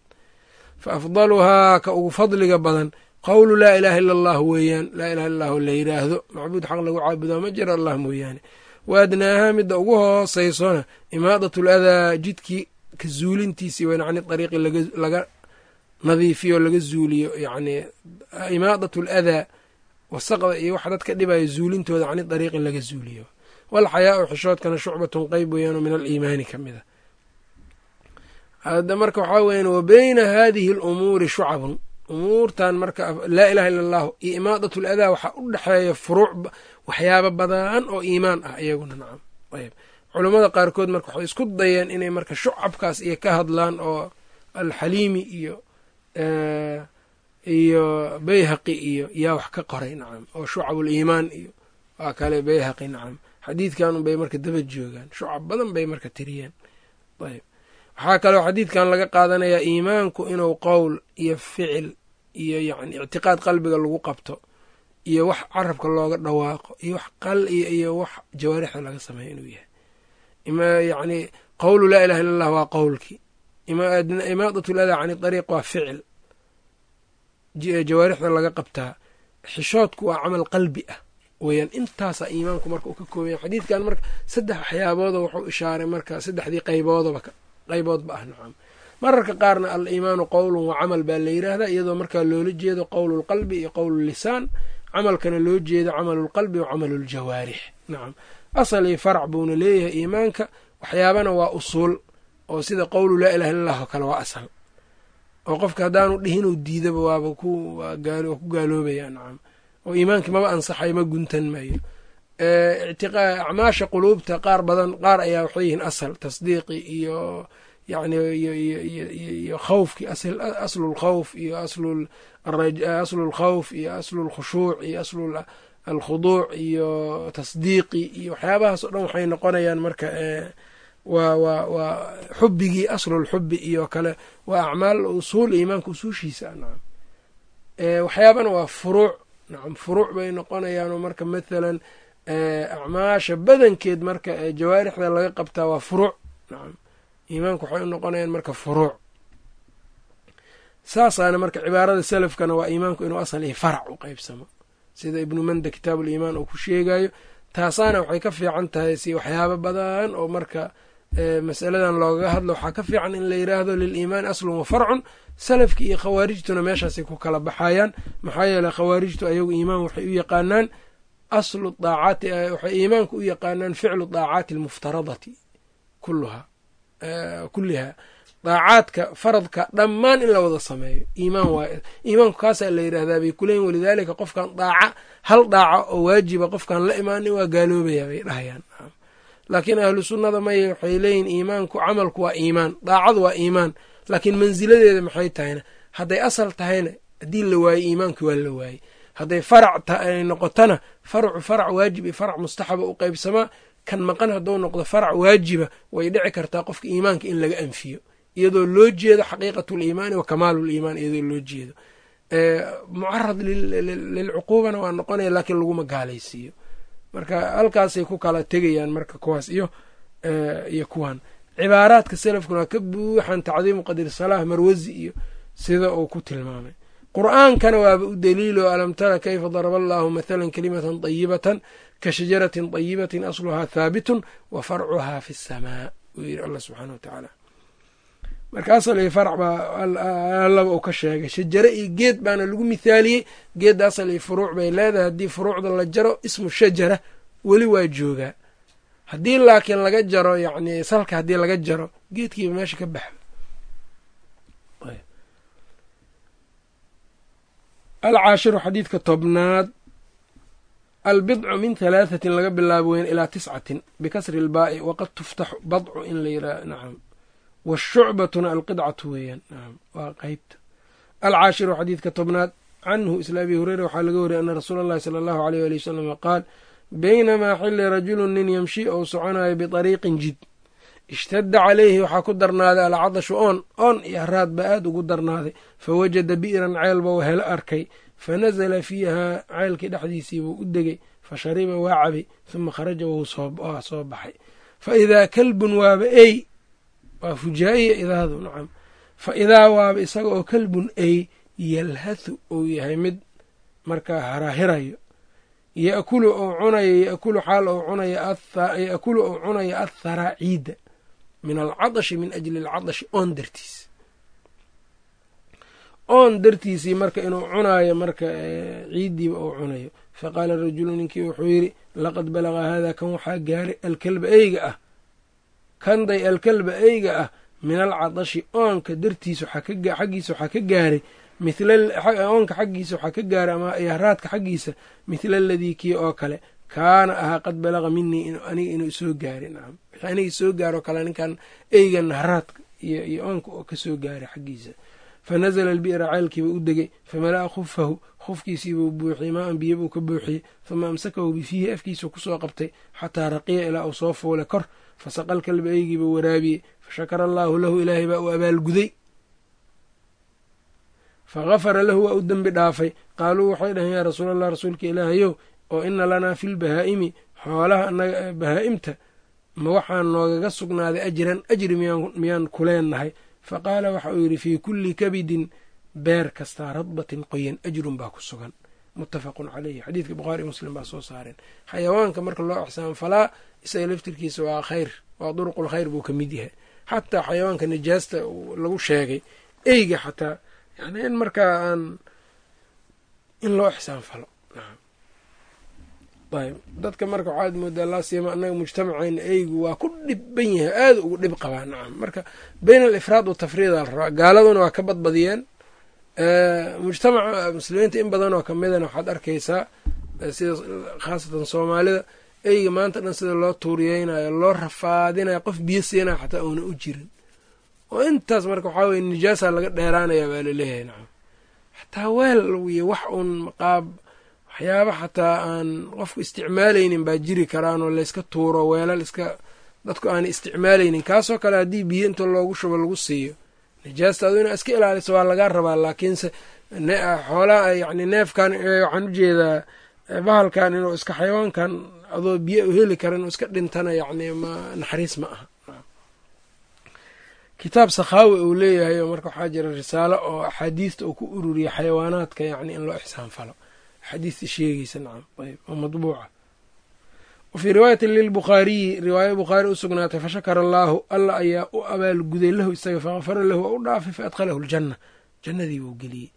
[SPEAKER 1] Fa afdaluhaa ka ugu fadliga badan qowlu laa ilaaha illa allah weeyaan. Laa ilaha illa allahu la yidhaahdo macbuud xaq lagu caabudaa ma jiro allah mooyaane. Wa adnaahaa midda ugu hoosaysona imaadat ladaa jidkii ka zuulintiisii weyn cani ariiqi laga nadiifiyo laga zuuliyo yani imaadat aladaa wasaqda iyo waxa dadka dhibaya zuulintooda cani ariiqi laga zuuliyo. Walxayaau xishoodkana shucbatun qeyb weeyaan min aliimaani ka mid a hadda marka waxaa weyan wa beyna haadihi alumuuri shucabun umuurtan marka laa ilaha illa allahu iyo imaadat ladaa waxaa u dhexeeya furuuc waxyaaba badan oo iimaan ah iyaguna nacam ayb culummada qaarkood marka waxay isku dayeen inay marka shucabkaas iyo ka hadlaan oo alxaliimi iyo iyo bayhaqi iyo yaa wax ka qoray nacam oo shucabul iimaan iyo waa kale bayhaqi nacam xadiidkan unbay marka daba joogaan. Shucab badan bay marka tiriyeen. Ayb waxaa kaloo xadiidkan laga qaadanayaa iimaanku inuu qowl iyo ficil iyo yani ictiqaad qalbiga lagu qabto iyo wax carabka looga dhawaaqo iyo wax qal iyo wax jawaarixda laga sameeyo inuu yahay. Yani qowlu laa ilaha illa allah waa qowlkii imaadat ladaa can ariiq waa ficil. Jawaarixda laga qabtaa. Xishoodku waa camal qalbi ah. Weyaan intaasaa iimaanku marka uu ka koobaya xadiidkan marka saddex waxyaabooda wuxuu ishaaray marka saddexdii qayboodaba qayboodba ah nacam mararka qaarna al iimaanu qowlun wa camal baa la yiraahdaa iyadoo markaa loola jeedo qowlu lqalbi iyo qowlu lisaan camalkana loo jeedo camalu lqalbi wa camalu ljawaarix nacam asal iyo farac buuna leeyahay iimaanka waxyaabana waa usuul oo sida qowlu laa ilaha illa allah oo kale waa asal. Oo qofka haddaanu dhihinuu diidaba waaba ku ku gaaloobaya nacam oo iimaankii maba ansaxay ma guntan maayo acmaasha quluubta qaar badan qaar ayaa waxay yihiin asal tasdiiqi iyo yani iyo khawfki aslu lkhawf iyo aslu lkhawf iyo aslu lkhushuuc iyo aslu alkhuduuc iyo tasdiiqi iyo waxyaabahaas o dhan waxay noqonayaan marka waa waa waa xubigii iyo kale waa acmaal usuul iimaanka usuushiisa nacam waxyaabana waa furuuc nacam furuuc bay noqonayaanoo marka mathalan acmaasha badankeed marka jawaarixda laga qabtaa waa furuuc. Nacam iimaanku waxay u noqonayaan marka furuuc. Saasaana marka cibaarada salafkana waa iimaanku inuu asal iyo farac u qeybsamo sida ibnu manda kitaabuliimaan uu ku sheegayo taasaana waxay ka fiican tahay si waxyaabo badan oo marka masaladan loogaga hadlo. Waxaa ka fiican in la yiraahdo liliimaani aslun wa farcun. Salafki iyo khawaarijtuna meeshaasay ku kala baxayaan. Maxaa yeeley khawaarijtu ayagu iimaan waxay u yaqaanaan aslu daacaati waxay iimaanku u yaqaanaan ficlu daacaati almuftaradati kuluha kulliha. Daacaadka faradka dhammaan in la wada sameeyo iimaan waay iimaanku kaasaa la yidhahdaa bay kuleeyiin walidaalika qofkan daaca hal daaca oo waajiba qofkaan la imaanin waa gaaloobaya bay dhahayaan. Laakiin ahlu sunnada maya waxay leeyihiin iimaanku camalku waa iimaan daacadu waa iimaan laakiin mansiladeeda maxay tahayna? Hadday asal tahayna haddii la waayey iimaankii waa la waayey hadday farac ay noqotona faracu farac waajib iyo farac mustaxaba u qeybsamaa kan maqan hadduu noqdo farac waajiba way dhici kartaa qofka iimaanka in laga anfiyo iyadoo loo jeedo xaqiiqatuliimaani wa kamaaluliimaan iyadoo loo jeedo. Mucarad lilcuquubana waa noqonaya laakiin laguma gaalaysiiyo. Marka halkaasay ku kala tegayaan marka kuwaas iyo iyo kuwan. Cibaaraadka salafkuna waa ka buuxan tacdiimu qadri salaah marwasi iyo sida uu ku tilmaamay qur'aankana waaba u daliilo alam tara kayfa daraba allahu mathalan kalimatan dayibatan ka shajaratin dayibatin asluhaa thaabitun wa farcuhaa fi samaa uu yidhi allah subxaana wa tacaala. Marka asal iyo farac baa allaba uu ka sheegay shajare iyo geed baana lagu mithaaliyey geedda asal iyo furuuc bay leedahay haddii furuucda la jaro ismu shajara weli waa joogaa. Haddii laakiin laga jaro yacni salka haddii laga jaro geedkiiba meesha ka baxa alcaashiru xadiidka tobnaad albidcu min halaahatin laga bilaabo weyn ilaa tiscatin bikasri ilbaa'i waqad tuftaxu badcu in la yidhaha nacam washucbatuna alqidcatu weeyaan nacam waa qeybta alcaashiru xadiidka tobnaad canhu isla abi hureyra waxaa laga wariyay ana rasuula allahi sala allahu aleyh ali wasalama qaal baynamaa xili rajulu nin yamshi ou soconayo biطariiqin jid ishtadda caleyhi waxaa ku darnaaday alcadashu oon oon iyo haraad baa aad ugu darnaaday. Fawajada bi'ran ceel bou helo arkay. Fanasala fiihaa ceelkii dhexdiisii buu u degay. Fa shariba waa cabay huma kharaja waa soo baxay. Fa idaa kalbun waaba ey waa fujaa'iya idaadu nacam. Fa idaa waaba isaga oo kalbun ay yalhathu uu yahay mid markaa haraahirayo. Yakulu ou cunayo yakulu xaal ou cunayo yakulu ou cunayo atharaa ciidda min alcadashi min ajli alcadashi oon dartiis. Oon dartiisii marka inuu cunaayo marka ciiddiiba uu cunayo. Faqaala rajulu ninkii wuxuu yidhi laqad balaga haadaa kan waxaa gaaray alkalba eyga ah. Kanday alkalba eyga ah min alcadashi oonka dartiisa xaggiisa waxaa ka gaaray oonka xaggiisa waxaa ka gaaray ama yahraadka xaggiisa mithla aladii kii oo kale kaana ahaa qad balaga minii aniga inuu isoo gaaray nacam wixii aniga isoo gaaro kale ninkan eygan haraadka iyo oonka oo ka soo gaaray xaggiisa. Fanazla albi'ra ceelkiiba u degay famala'a khufahu khufkiisiibuu buuxiyey maa-an biyo buu ka buuxiyey huma amsakahu bifiihi afkiisa ku soo qabtay xataa raqiya ilaa uu soo fuulay kor fasaqal kalba eygiiba waraabiyey fashakara allaahu lahu ilaahay baa u abaalguday fagafara lahu waa u dembi dhaafay. Qaaluu waxay dhaheen yaa rasuul allah rasuulka ilaahayow oo ina lanaa fi lbahaa'imi xoolaha anaga bahaa'imta ma waxaan noogaga sugnaaday ajran ajri miyaan kuleennahay faqaala waxa uu yidhi fii kulli kabidin beer kastaa radbatin qoyan ajrun baa ku sugan. Muttafaqun caleyhi xadiidka bukhaari muslim baa soo saareen xayawaanka marka loo ixsaan falaa isaga laftirkiisa waa khayr waa duruqul khayr buu ka mid yahay. Xataa xayawaanka najaasta lagu sheegay eyga xataa yani in markaa aan in loo ixsaan falo ayb dadka marka waxaad moodaa laasiyama annaga mujtamacayna eygu waa ku dhiban yahay aada ugu dhib qabaa nacam marka bayn alifraad watafriid aa la rabaa gaaladuna waa ka badbadiyeen. Mujtamaca muslimiinta in badan oo kamidana waxaad arkaysaa sida khaasatan soomaalida eyga maanta dhan sida loo tuuriyeynayo loo rafaadinayo qof biyo siinayo xataa uuna u jirin. Oo intaas marka waxaa weye nijaasa laga dheeraanaya baa la leeyahay nacam xataa weel iyo wax uun qaab waxyaaba xataa aan qofku isticmaalaynin baa jiri karaanoo layska tuuro weelal iska dadku aan isticmaalaynin. Kaasoo kale haddii biyo inta loogu shubo lagu siiyo nijaasta adu inaa iska ilaaliso waa lagaa rabaa laakiinse xoolaa yani neefkan waxaan u jeedaa bahalkan inuu iska xayawaankan adoo biyo u heli kara inuu iska dhintana yani naxariis ma aha. Kitaab sakhaawi uu leeyahay oo marka waxaa jira risaalo oo axaadiista uu ku ururiya xayawaanaadka yani in loo ixsaan falo axaadiista sheegeysa nacam ayb oo madbuuca wa fii lilbukhaariyi riwaayo bukhaari u sugnaatay fashakara allaahu alla ayaa u abaalguday lahu isaga fakafara lahu waa u dhaafay fa adkhalahu jannadii buu geliyey.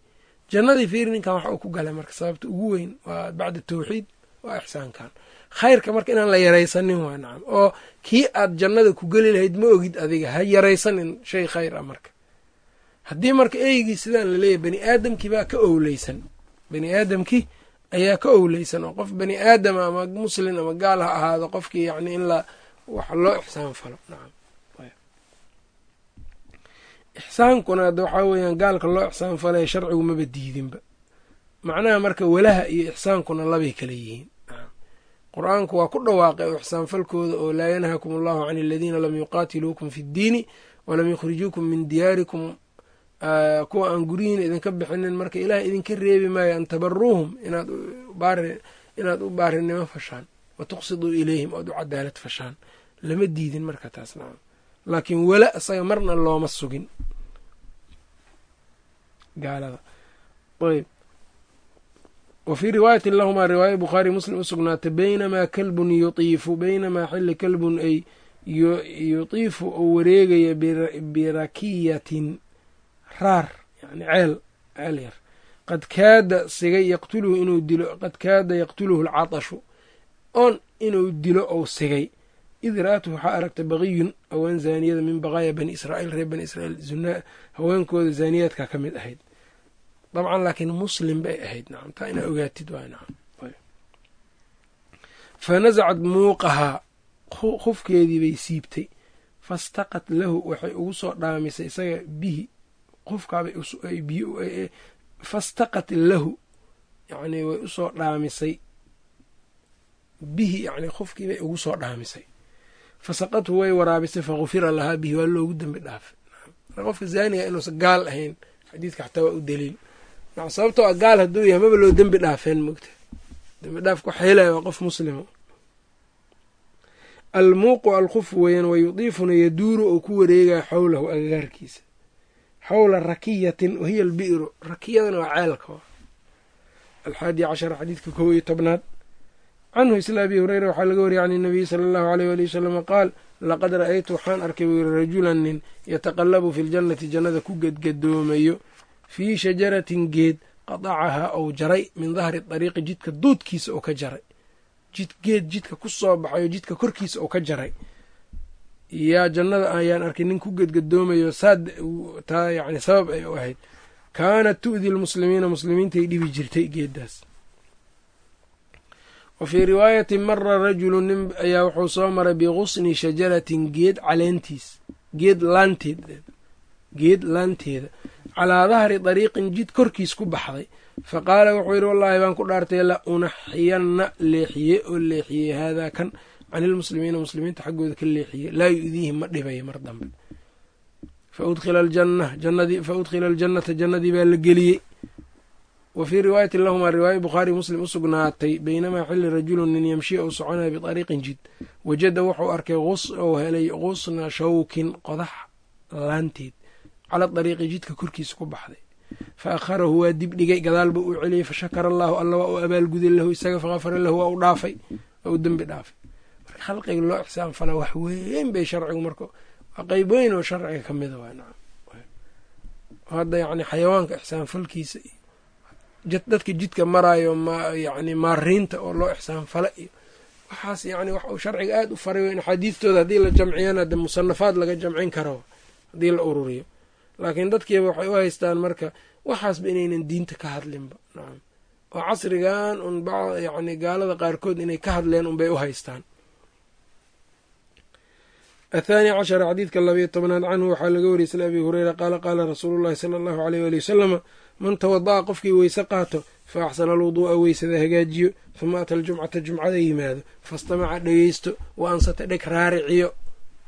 [SPEAKER 1] Jannadii fiiri ninkan waxa uu ku galay marka sababta ugu weyn waa bacda tawxiid waa ixsaankan. Khayrka marka inaan la yaraysanin waa nacam oo kii aad jannada ku geli lahayd ma ogid adiga ha yaraysanin shay khayr ah marka. Haddii marka eygii sidaan laleeyahy bani aadamkii baa ka owleysan. Bani aadamkii ayaa ka owleysan oo qof bani aadama ama muslin ama gaal ha ahaado qofkii yacni in la wax loo ixsaan falo. Nacam ixsaankuna hadda waxaa weeyaan gaalka loo ixsaan falaya sharcigu maba diidinba. Macnaha marka walaha iyo ixsaankuna labay kala yihiin. Qur'aanku waa ku dhawaaqay oo ixsaanfalkooda oo laa yanhaakum allahu can aladiina lam yuqaatiluukum fi ddiini walam yukhrijuukum min diyaarikum kuwa aan guryihiina idinka bixinin marka ilaah idinka reebi maayo an tabaruuhum inaad u baarinimo fashaan wa tuqsiduu ilayhim oad u cadaalad fashaan. Lama diidin marka taas nacam laakiin wala isaga marna looma sugin. Gaalada. Ayb. Wa fii riwaayatin lahumaa riwaaya bukhaari muslim u baynamaa kalbun yutiifu baynamaa xilli kalbun ay yutiifu oo wareegaya birakiyatin raar yani ceel ceel yar. Qad kaada sigay yaqtuluhu inuu dilo qad kaada yaqtuluhu alcatashu oon inuu dilo ou sigay. Id ra'atu waxaa aragtay baqiyun haween zaaniyada min baqaaya bani israa'iil reer bani israiil haweenkooda zaaniyaadka ka mid ahayd. Dabcan laakiin muslim bay ahayd nacam taa inaa ogaatid waay nacam fa nasacad muuqahaa khufkeedii bay siibtay. Fastaqat lahu waxay ugu soo dhaamisay isaga bihi qofkaabay fastaqat lahu yacnii way u soo dhaamisay. Bihi yacni qofkii bay ugu soo dhaamisay. Fasaqathu way waraabisay fagufira lahaa bihi waa loogu dembi dhaafay. Qofka zaaniga inuusan gaal ahayn xadiidka xataa waa u daliil. Sababtoo a gaal hadduu yahay maba loo dembi dhaafeen mogta dembi dhaafka wax helaya waa qof muslima almuuqu alkhuf weeyaan wa yudiifuna yaduuru oo ku wareegaya xowlahu agagaarkiisa xawla rakiyatin wahiya albi'ru. Rakiyadana waa ceelka alxaadi cashar xadiidka kow iyo tobnaad. Canhu isla abi hureyra waxaa laga wariyay can inabiyi sala allahu aleyh wali wasalama qaal laqad ra'aytu waxaan arkay buu yiri rajulan nin yataqallabu fi ljannati jannada ku gedgadoomayo fii shajaratin geed qadacahaa ou jaray min dahri dariiqi jidka duudkiisa oo ka jaray. Jid geed jidka ku soo baxayo jidka korkiisa oo ka jaray yaa jannada ayaan arkay nin ku gedgadoomayo saad taa yani sabab ay u ahayd. Kaanat tu'di lmuslimiina muslimiintay dhibi jirtay geeddaas. Wa fii riwaayatin mara rajulu nin ayaa wuxuu soo maray biqusni shajaratin geed caleentiis geed laanteed geed laanteeda calaa dahri dariiqin jid korkiis ku baxday. Fa qaala wuxuu yidhi wallaahi baan ku dhaartay la unaxiyanna leexiye oo leexiyey haadaa kan can ilmuslimiina muslimiinta xaggooda ka leexiye laa yu-diihi ma dhibayo mar dambe. Fa udkhila aljannata jannadii baa la geliyey. Wa fii riwaayatin lahumaa riwaaya bukhaari muslim u sugnaatay xilli rajulun nin yamshiya uu soconaya biariiqin jid. Wajada wuxuu arkay ou helay qusna shawkin qodax laanteed cala dariiqi jidka korkiisa ku baxday. Fa akharahu waa dib dhigay gadaalba uu celiyey fa shakara allaahu alla waa u abaalguday lahu isaga fakafara lahu waa u dhaafay waa u dembi dhaafay marka khalqiga loo ixsaan fala wax weyn bay sharcigu marka qeyb weyn oo sharciga ka mida hadda yacni xayawaanka ixsaan falkiisa iyo dadka jidka maraayo ma yacni maariinta oo loo ixsaan fala iyo waxaas yacni wax uu sharciga aada u faray weyn axaadiistooda haddii la jamciyana de musanafaad laga jamcin karo haddii la ururiyo. Laakiin dadkiiba waxay u haystaan marka waxaasba inaynan diinta ka hadlinba nacam. Oo casrigan un ba yacni gaalada qaarkood inay ka hadleen unbay u haystaan athaani cashara xadiidka labayo tobnaad canhu waxaa laga wariyay sla abi hureyra qaala qaala rasuulu llahi sala allahu aleyh waali wasalama man tawada'a qofkii weyse qaato fa axsana alwuduu'a weysada hagaajiyo huma ata aljumcata jumcada yimaado fastamaca dhegeysto wa ansata dheg raariciyo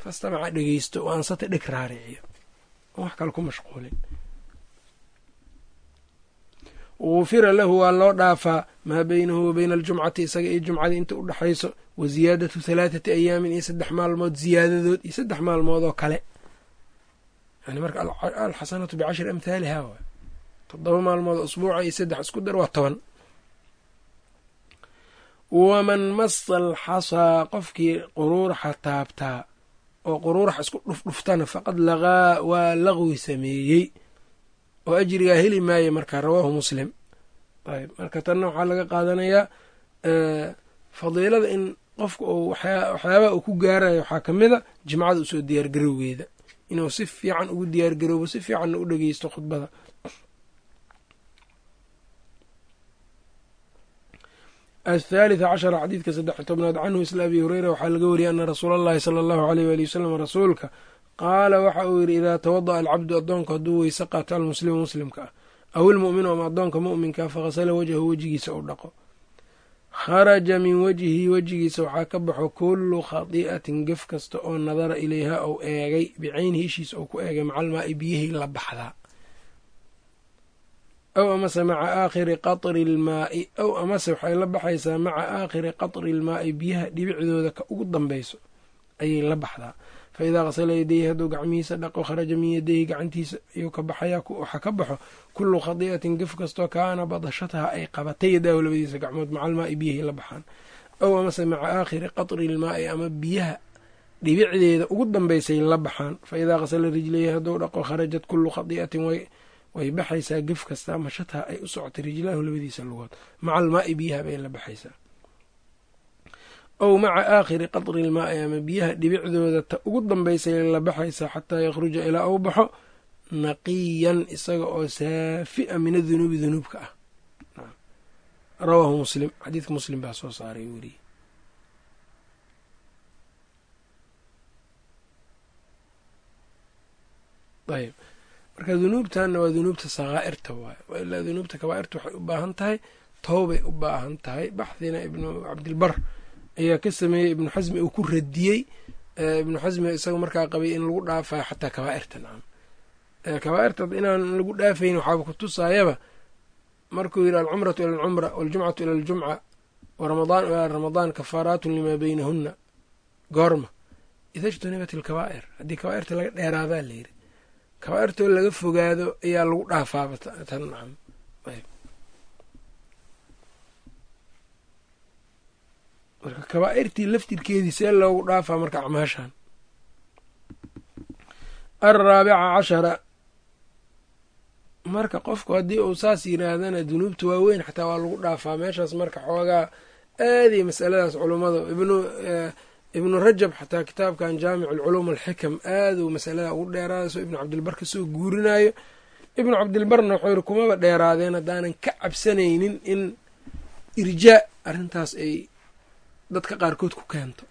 [SPEAKER 1] fastamaca dhegeysto wa ansata dheg raariciyo wax kale ku mashquulin gufira lahu waa loo dhaafaa maa beynahu wa beyna aljumcati isaga iyo jumcada inta u dhexayso wa ziyaadatu halaathati ayaamin iyo saddex maalmood ziyaadadood iyo saddex maalmood oo kale. Yani marka alxasanatu bicashri amhaaliha waay toddoba maalmood usbuuca iyo saddex isku dar waa toban. Waman masa alxasaa qofkii quruuraxa taabtaa oo quruurax isku dhufdhuftana faqad laqaa waa laqwi sameeyey oo ajrigaa heli maayo marka rawaahu muslim. Ayb marka tanna waxaa laga qaadanayaa fadiilada in qofka uu waxyaabaha uu ku gaarayo waxaa ka mid a jimcada u soo diyaargarowgeeda inuu si fiican ugu diyaargaroobo si fiicanna u dhegeysto khudbada. Athalitثa cashara xadiidka saddex tobnaad canhu isla abi hureyra waxaa laga wariyay ana rasuula allahi sala allahu aleyh waali wasalam rasuulka qaala waxa uu yidhi idaa tawada'a alcabdu addoonku hadduu weyse qaato almuslimu muslimka. Ah aw ilmu'minu ama addoonka mu'minkaa faghasala wajhahu wejigiisa u dhaqo. Kharaja min wejhihi wejigiisa waxaa ka baxo kullu khadi'atin gef kasta oo nadara ilayha ou eegay bicaynihi ishiisa ou ku eegay macalmaa'i biyihii la baxdaa. Aw amase maca aakhiri qatri lmaa'i aw amase waxay la baxaysaa maca aakhiri qatri lmaa'i biyaha dhibicdooda ka ugu dambayso ayay la baxdaa fa idaa qasala yadayhi hadduu gacmihiisa dhaqo kharaja min yadayhi gacantiisa ayuu ka baxayaa waxaa ka baxo kullu khadi'atin gef kastoo kaana badashataha ay qabatay yadaahu labadiisa gacmood macalmaa'i biyihii la baxaan aw amase maca aakhiri qatri lmaa'i ama biyaha dhibicdeeda ugu dambaysay la baxaan fa idaa qasala rijlayhi hadduu dhaqo kharajat kullu khadi'atin way baxaysaa gef kastaa mashataha ay u socotay rijlaahu labadiisa lugood macalmaa'i biyaha bay la baxaysaa ow maca aakhiri qatri lmaa'i ama biyaha dhibicdooda ta ugu dambaysay la baxaysaa xataa yakhruja ilaa uu baxo naqiyan isaga oo saafi'a min adunuubi dunuubka ah. Rawaahu muslim xadiidka muslim baa soo saaray weriye ayb marka dunuubtanna waa dunuubta sakaa'irta waaye ilaa dunuubta kabaa'irta waxay u baahan tahay towbay u baahan tahay. Baxdina ibnu cabdilbar ayaa ka sameeyey ibnu xasmi uu ku radiyey ibnu xasmi isaga markaa qabay in lagu dhaafayo xataa kabaa'irta nacam kabaa'irta inaan lagu dhaafayn waxaaba ku tusaayaba markuu yidhi alcumratu ila alcumra waljumcatu ila aljumca waramadaan ila ramadaan kafaaraatun limaa beynahunna goorma ida jtunibat ilkabaa'ir haddii kabaa'irta laga dheeraadaa layidhi kabaairtoo laga fogaado ayaa lagu dhaafaaba tan nacam marka kabaairtii laftirkeedii see loogu dhaafaa marka acmaashan alraabica cashara. Marka qofku haddii uu saas yiraahdana dunuubta waaweyn xataa waa lagu dhaafaa meeshaas marka xoogaa aaday masaladaas culummada ibnu rajab xataa kitaabkan jaamic alculuum alxikam aaduu masalada ugu dheeraada soo ibnu cabdilbar ka soo guurinaayo. Ibnu cabdilbarna wuxuu yiri kumaba dheeraadeen haddaanan ka cabsanaynin in irjaa arrintaas ay dadka qaarkood ku keento.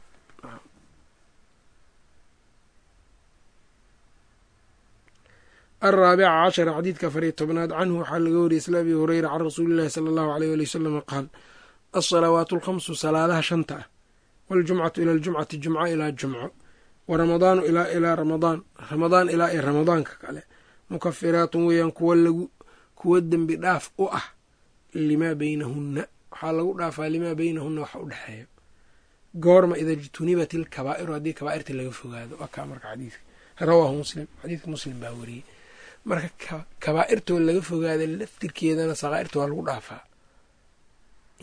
[SPEAKER 1] Alraabica cashara xadiidka afariyo tobnaad canhu waxaa laga wariyay isla abi hureyra can rasuuli llahi sala allahu aleyh ali wasalama qaal alsalawaatu alkhamsu salaadaha shanta ah waljumcatu ila aljumcati jumco ilaa jumco waramadaanu ilaa ilaa ramadaan ramadaan ilaa iyo ramadaanka kale mukafiraatun weeyaan kuwa lagu kuwa dembi dhaaf u ah limaa beynahunna waxaa lagu dhaafaa limaa beynahunna waxa u dhexeeya goorma ida jtunibat ilkabaa'iru haddii kabaa'irta laga fogaado waa kaa marka xadiidka rawaahu muslim xadiidka muslim baa wariyey. Marka kabaa'irtoo laga fogaada laftirkeedana sakaa'irta waa lagu dhaafaa.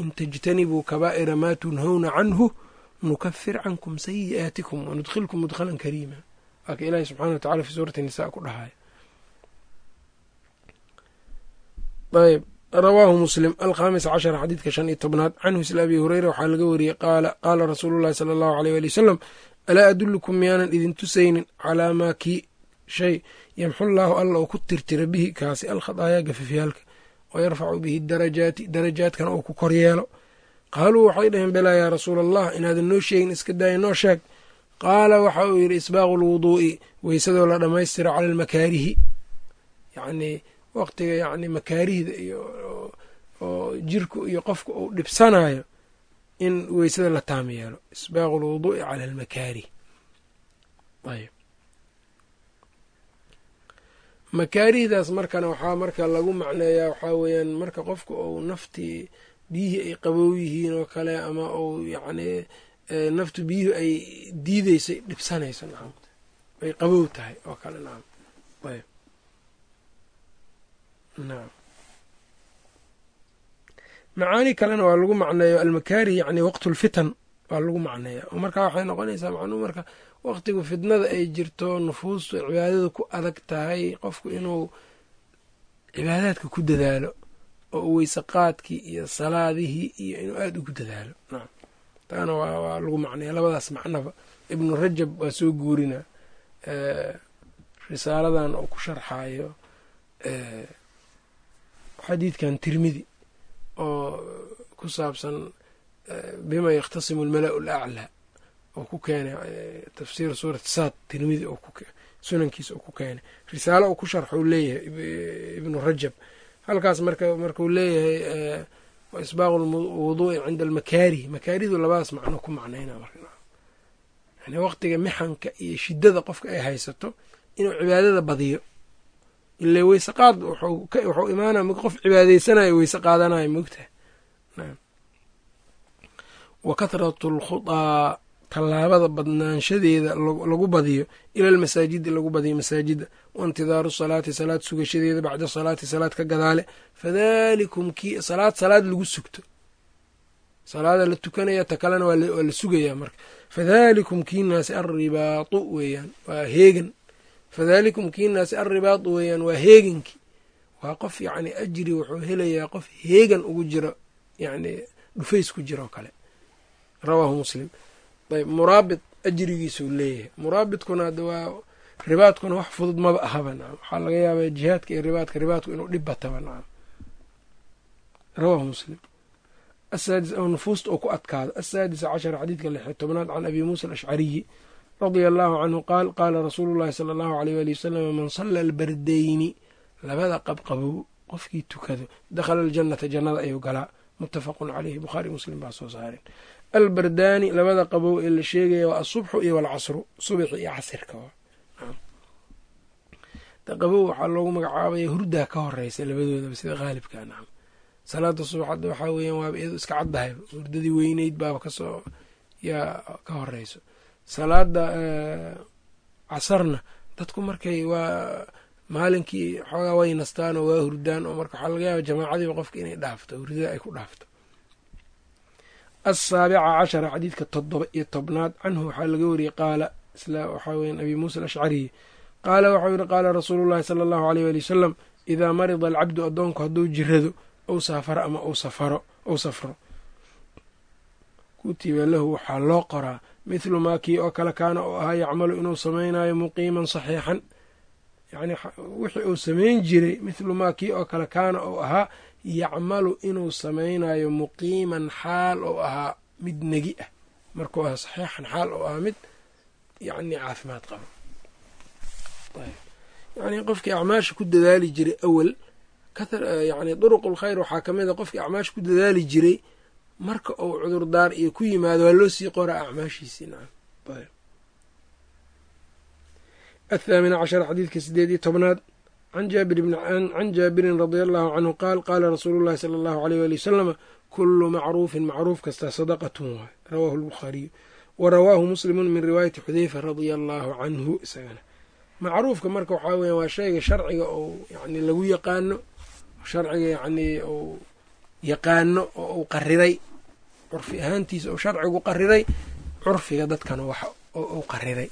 [SPEAKER 1] In tajtanibuu kabaa'ira maa tunhawna canhu nukafir cankum sayi'aatikum wanudkhilkum mudkhalan kariima. Waa ka ilaahi subxana wa tacala fi suurati nisaa ku dhahaya ayb rawaahu muslim alkhamis cashar xadiidka shan iyo tobnaad. Canhu isla abi hureyra waxaa laga wariyey qaala qaala rasuulu llahi sala allahu aleyh ali wasalam alaa adullukum miyaanan idin tusaynin calaa maa kii shay yamxu llaahu alla uu ku tirtira bihi kaasi alkhadaayaa gafafyaalka wayarfacu bihi darajaati darajaadkana uu ku koryeelo qaaluu waxay dhaheen belaa yaa rasuula allah inaadan noo sheegin iska daaya noo sheeg. Qaala waxa uu yidhi isbaaqu lwuduu'i weysadoo la dhammaystiro cala almakaarihi yacnii waqtiga yacni makaarihda iyo oo jirku iyo qofka uu dhibsanayo in weysada la taam yeelo isbaaqu lwuduu'i cala almakaarih. Ayb makaarihdaas markana waxaa marka lagu macneeyaa waxaa weeyaan marka qofka uu naftii biyihii ay qabow yihiin oo kale ama uu yacni naftu biyuhu ay diideysay dhibsanayso nacam ay qabow tahay oo kale nacam ayb macaani kalena waa lagu macneeyo almakaarih yacni waqtu lfitan waa lagu macneeya. Oo markaa waxay noqonaysaa macnuu marka waqtigu fitnada ay jirto nufuustu cibaadada ku adag tahay qofku inuu cibaadaadka ku dadaalo oo u weyse qaadkii iyo salaadihii iyo inuu aada ugu dadaalo. Nacam taana waa lagu macneeya. Labadaas macnaba ibnu rajab waa soo guurina risaaladan oo ku sharxayo xadiidkan tirmidi oo ku saabsan bima yakhtasimu almala-u alaclaa oo ku keenay tafsiir suurati saad tirmidi sunankiisa oo ku keenay risaalo uu ku sharxo uu leeyahay ibnu rajab. Halkaas marka markuu leeyahay isbaaqu lwuduu'i cinda almakaarih. Makaarihdu labadaas macno ku macnayna yani waqtiga mixanka iyo shidada qofka ay haysato inuu cibaadada badiyo ile weyse qaad wuxuu imaana qof cibaadaysanayo weyse qaadanayo mogtaha wa kathratu alkhudaa tallaabada badnaanshadeeda lagu badiyo ila almasaajidi lagu badiyo masaajida waintidaaru salaati salaad sugashadeeda bacda salaati salaad ka gadaale. Fadalikum kii salaad salaad lagu sugto. Salaada la tukanaya ta kalena waa la sugayaa marka. Fadalikum kiinaasi alribaatu weeyaan waa heegan fadalikum kiinaasi alribaatu weeyaan waa heegankii waa qof yacni ajri wuxuu helayaa qof heegan ugu jiro yacni dhufays ku jiroo kale rawaahu muslim ayb muraabit ajrigiisuu leeyahay muraabidkuna hadda waa ribaadkuna wax fudud maba ahaba nacam waxaa laga yaabaa jihaadka iyo ribaadka ribaadku inuu dhib bataba nacam rawaahu muslim asaadis oo nufuusta oo ku adkaado asaadisa cashar xadiidka lixi tobnaad can abi muusa alashcariyi radia allaahu canhu qaal qaala rasuulu llahi sala allahu aleyh waali wasalama man salla albardayni labada qabqabow qofkii tukado dakhala aljannata jannada ayuu galaa. Muttafaqun caleyhi bukhaari muslim baa soo saareen albardaani labada qabow ee la sheegaya waa asubxu iyo walcasru subxi iyo casirka. Qabow waxaa loogu magacaabaya hurdaa ka horeysa labadoodaba sida haalibka nacam salaada subax hadda waxaa weeyaan waaba iyado iska caddahay hurdadii weyneyd baaba ka soo yaa ka horeyso salaada casarna. Dadku markay waa maalinkii xoogaa way nastaan oo waa hurdaan oo marka waxaa laga yaaba jamaacadiiba qofka inay dhaafto hurdada ay ku dhaafto. Asaabica cashara xadiidka toddoba iyo tobnaad canhu waxaa laga wariyey qaala isla waxaa weyan abi muusa alashcariyi qaala waxau yihi qaala rasuulu llahi sala allahu aleyh waali wasalam idaa marida alcabdu addoonku hadduu jirado ou saafaro ama ou safaro ou safro. Kutiba lahu waxaa loo qoraa mithlu maa kii oo kale kaana oo ahaa yacmalu inuu samaynayo muqiiman saxiixan. Yani wixii uu samayn jiray mithlu maa kii oo kale kaana ou ahaa yacmalu inuu samaynayo muqiiman xaal oo ahaa mid negi ah. Markuu ahaa saxiixan xaal oo ahaa mid yani caafimaad qabo yani qofkii acmaasha ku dadaali jiray awal yani duruqulkhayr waxaa ka mid a qofkii acmaasha ku dadaali jiray marka uu cudurdaar iyo ku yimaado waa loo sii qoraa acmaashiisii athaamina cashar xadiidka sideed iyo tobnaad can jaabirin radia allahu canhu qaal qaala rasuulu llahi sala allahu aleyh waali wasalama kulu macruufin macruuf kastaa sadaqatun waay rawaahu lbukhaariyu wa rawaahu muslimun min riwaayati xudeyfa radia allahu canhu isagana macruufka marka waxaa weya waa shayga sharciga ou yani lagu yaqaano sharciga yacnii uu yaqaano oo uu qariray curfi ahaantiisa uu sharcigu qariray curfiga dadkana wax uu qariray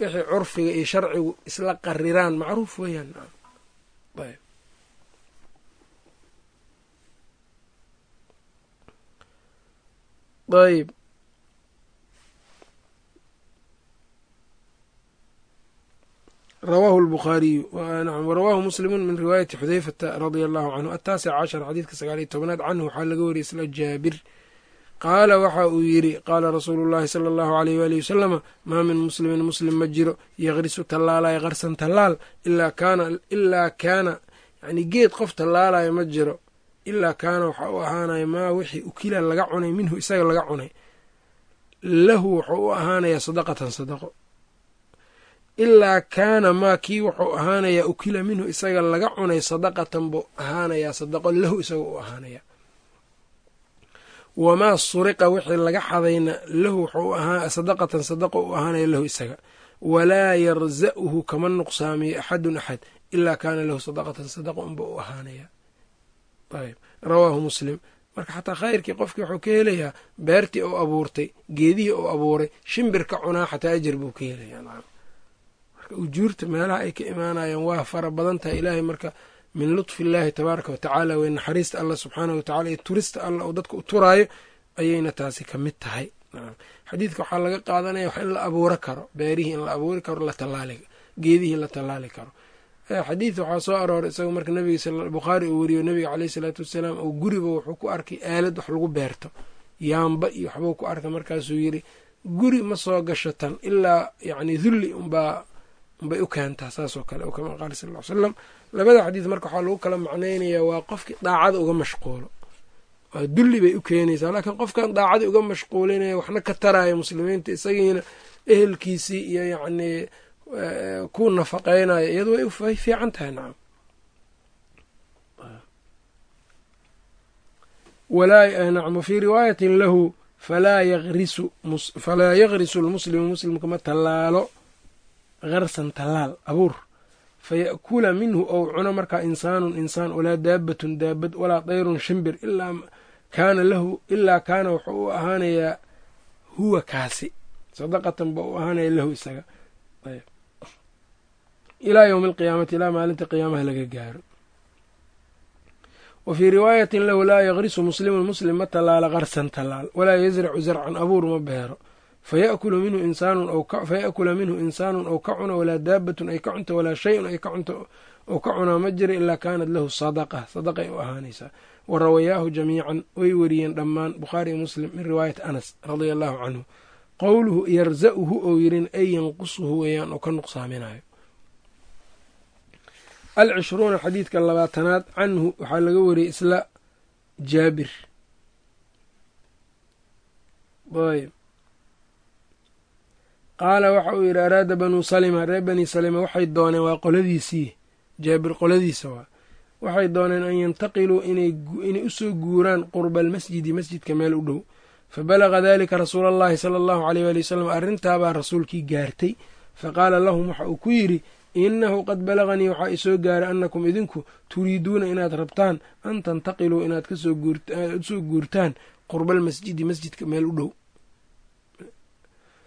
[SPEAKER 1] wixii curfiga iyo sharcigu isla qariraan macruuf weeyaan. Ayb rawaahu lbukhaariyu warawaahu muslimu min riwaayati xudeyfata radia allahu canhu ataasic cashar xadiidka sagaal iyo tobnaad canhu waxaa laga wariyay isla jaabir. Qaala waxa uu yidhi qaala rasuulu llahi sala allahu aleyh waalihi wasalama maa min muslimin muslim ma jiro yaqrisu tallaalaya qarsan tallaal ilaa kaana yani geed qof tallaalaya ma jiro ilaa kaana waxa u ahaanaya maa wixii ukila laga cunay minhu isaga laga cunay lahu wuxuu u ahaanayaa sadaqatan sadaqo ilaa kaana maa kii wuxuu ahaanayaa ukila minhu isaga laga cunay sadaqatan buu ahaanayaa sadaqo lahu isaga u ahaanayaa. Wamaa suriqa wixii laga xadayna lahu wuxuu ahaa sadaqatan sadaqo u ahaanaya lahu isaga. Walaa yarza'uhu kama nuqsaamiyo axadun axad ilaa kaana lahu sadaqatan sadaqa unba u ahaanaya. Ayb rawaahu muslim. Marka xataa khayrkii qofkii wuxuu ka helayaa beertii ou abuurtay geedihii ou abuuray shimbirka cunaa xataa ajar buu ka helayaa marka ujuurta meelaha ay ka imaanayaan waa fara badan tahay ilaahay marka min lutfi illaahi tabaaraka watacaala wey naxariista allah subxaanah watacala iyo turista allah uu dadka u turaayo ayayna taasi ka mid tahay. Xadiidka waxaa laga qaadanaya wax in la abuuro karo beerihii in la abuuri karo geedihii la tallaali karo. Xadiid waxaa soo arooray isaga marka nabiga bukhaari uu weriyo nabiga caleyh isalaatu wasalaam oo guriba wuxuu ku arkay aalad wax lagu beerto. Yaamba iyo waxbuu ku arkay markaasuu yiri guri ma soo gasho tan ilaa yacni dulli unbaa unbay u keentaa saasoo kale oo kama qaala sal ly slam labada xadiid marka waxaa lagu kala macnaynayaa waa qofkii daacada uga mashquulo. Waa dulli bay u keenaysaa laakiin qofkan daacada uga mashquulinaya waxna ka taraya muslimiinta isagiina ehelkiisii iyo yacnii ku nafaqeynaya iyadu way fiican tahay nacam. Nacam wafii riwaayatin lahu falaa yagrisu lmuslimu muslimka ma tallaalo garsan tallaal abuur. Faya'kula minhu ou cuno markaa insaanun insaan walaa daabatun daabad walaa dayrun shimbir ilaa kaana lahu ilaa kaana wuxuu u ahaanayaa huwa kaasi. Sadaqatan ba u ahaanaya lahu isaga. Ilaa yowmi alqiyaamati ilaa maalinta qiyaamaha laga gaaro. Wa fii riwaayatin lahu laa yagrisu muslimun muslim ma tallaala qarsan tallaal walaa yazracu zarcan abuur ma beero fayakula minhu insaanun ou ka cuno walaa daabatun ay ka cunto walaa shayun ay ka cunto ou ka cunaa ma jira ilaa kaanat lahu sadaqa sadaqay u ahaanaysaa wa rawayaahu jamiican way weriyeen dhammaan bukhaari muslim min riwaayati anas radia allahu canhu qowluhu yarza'uhu ou yirin ay yanqusuhu weeyaan oo ka nuqsaaminayo alcishruuna xadiidka labaatanaad canhu waxaa laga wariyey isla jaabir qaala waxa uu yidhi araada banuu salima reer bani salima waxay dooneen waa qoladiisii jaabir qoladiisa waa waxay dooneen an yantaqiluu inay u soo guuraan qurba almasjidi masjidka meel u dhow. Fabalaga dalika rasuula allahi sala allahu aleyh waali wasalam arrintaabaa rasuulkii gaartay. Faqaala lahum waxa uu ku yidhi inahu qad balaganii waxaa isoo gaaray annakum idinku turiiduuna inaad rabtaan an tantaqiluu inaad ka soo guurtaan qurbaalmasjidi masjidka meel u dhow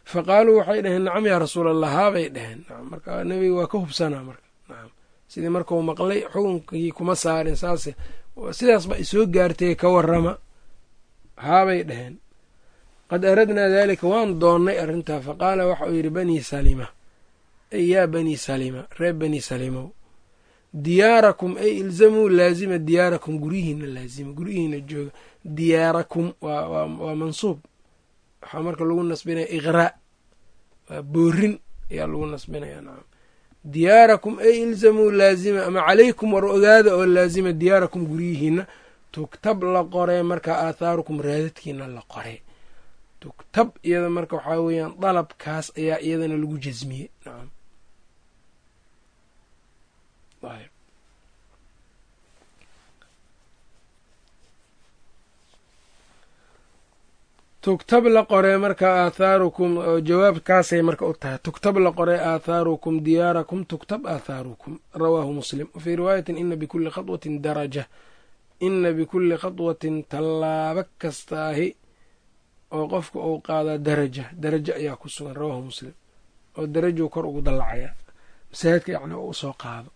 [SPEAKER 1] fa qaaluu waxay dhaheen nacam yaa rasuul allah haabay dhaheen. Marka nebiga waa ka hubsanaa marka. Nacam sidii markau maqlay xukunkii kuma saarin saase sidaas ba isoo gaartay ka warama haabay dhaheen. Qad aradnaa daalika waan doonnay arrintaa. Fa qaala waxa uu yidhi banii salima ay yaa banii salima reer banii salimow diyaarakum ay ilzamuu laazima diyaarakum guryihiina laazima guryihiina jooga. Diyaarakum waa mansuub waxaa marka lagu nasbinaya iqraa waa boorin ayaa lagu nasbinaya nacam diyaarakum ay ilzamuu laazima ama calaykum war ogaada oo laazima diyaarakum guryihiina tugtab la qoree markaa aathaarukum raadadkiina la qoree tugtab iyada marka waxaa weeyaan dalabkaas ayaa iyadana lagu jasmiyey nacam tugtab la qoree marka aathaarukum oo jawaabkaasay marka u tahay tugtab la qoree aathaarukum diyaarakum tugtab aathaarukum rawaahu muslim. Wafii riwaayatin ina bikulli khaطwatin daraja. Ina bikulli khaطwatin tallaabo kastaahi oo qofka uu qaadaa daraja. Darajo ayaa ku sugan rawaahu muslim. Oo darajou kor ugu dallacaya. Masaajidka yacni oo u soo qaado.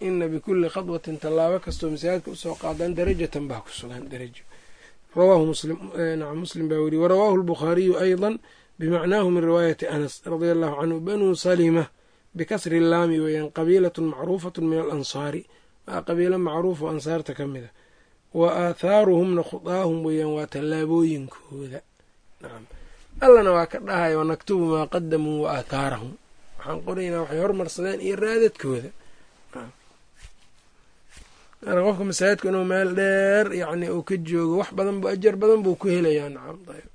[SPEAKER 1] Ina bikulli khadwatin tallaabo kastoo masaajidka u soo qaadaan darajatan baa ku sugan darajo rawaahu muslim muslim baa weriye warawaahu albukhaariyu ayضa bimacnaahu min riwaayati anas radia allahu canhu banuu salima bikasri laami weeyaan qabiilatun macruufatu min alansaari waa qabiilo macruuf oo ansaarta ka mida wa aathaaruhumna khudaahum weeyaan waa tallaabooyinkooda. Nacam allana waa ka dhahaya wanaktubu maa qadamuu wa aathaarahum. Waxaan qoraynaa waxay hormarsadeen iyo raadadkooda marka qofka masaajidku inuu meel dheer yacni uu ka joogo wax badan bu ajar badan buu ku helayaa. Nacam ayb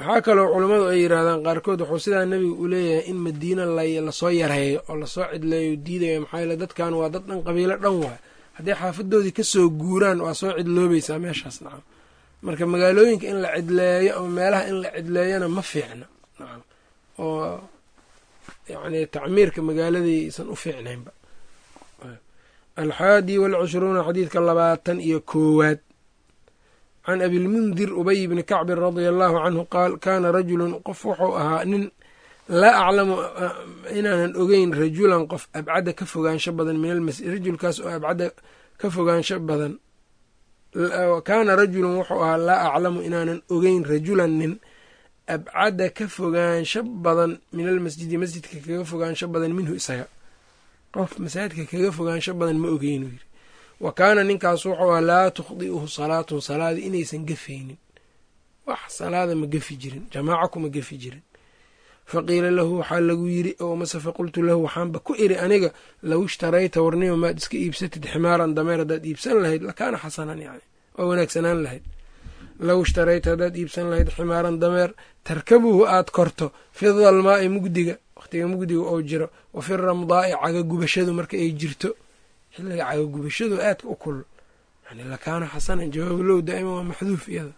[SPEAKER 1] waxaa kaloo culammadu ay yidhaahdaan qaarkood wuxuu sidaa nebiga u leeyahay in madiina la soo yareeyo oo la soo cidleeyo diidaya maxaa yeele dadkan waa dad dhan qabiilo dhan waay. Hadday xaafadoodii ka soo guuraan waa soo cidloobaysaa meeshaas. Nacam marka magaalooyinka in la cidleeyo ama meelaha in la cidleeyona ma fiicna. Nacam oo yacni tacmiirka magaaladaysan u fiicnaynba alxaadi walcishruuna xadiidka labaatan iyo koowaad can abilmundir ubay bni kacbin radia allahu canhu qaal kaana rajulun qof wuxuu ahaa nin laa aclamu inaanan ogeyn rajulan qof abcada ka fogaansho badan min almasjid rajulkaas oo abcada ka fogaansho badan kaana rajulun wuxuu ahaa laa aclamu inaanan ogeyn rajulan nin abcada ka fogaansho badan min almasjidi masjidka kaga fogaansho badan minhu isaga qof masaajidka kaga fogaansho badan ma ogeynu yiri wa kaana ninkaas wuxuu ahaa laa tukhdi'uhu salaatuhu salaada inaysan gefaynin wax salaada ma gefi jirin jamaaco kuma gefi jirin. Faqiila lahu waxaa lagu yiri oo mase faqultu lahu waxaanba ku iri aniga low ishtarayta warnima maad iska iibsatid ximaaran dameer haddaad iibsan lahayd lakaana xasanan yani waa wanaagsanaan lahayd. Low ishtarayta haddaad iibsan lahayd ximaaran dameer tarkabuhu aad korto fi dalmaa'i mugdiga wakhtiga mugdiga oo jiro wa fi ramdaa'i cagagubashadu marka ay jirto. Xilliga cagagubashadu aadka u kul yani lakaana xasanan jawaabu low daa'ima waa maxduuf iyada.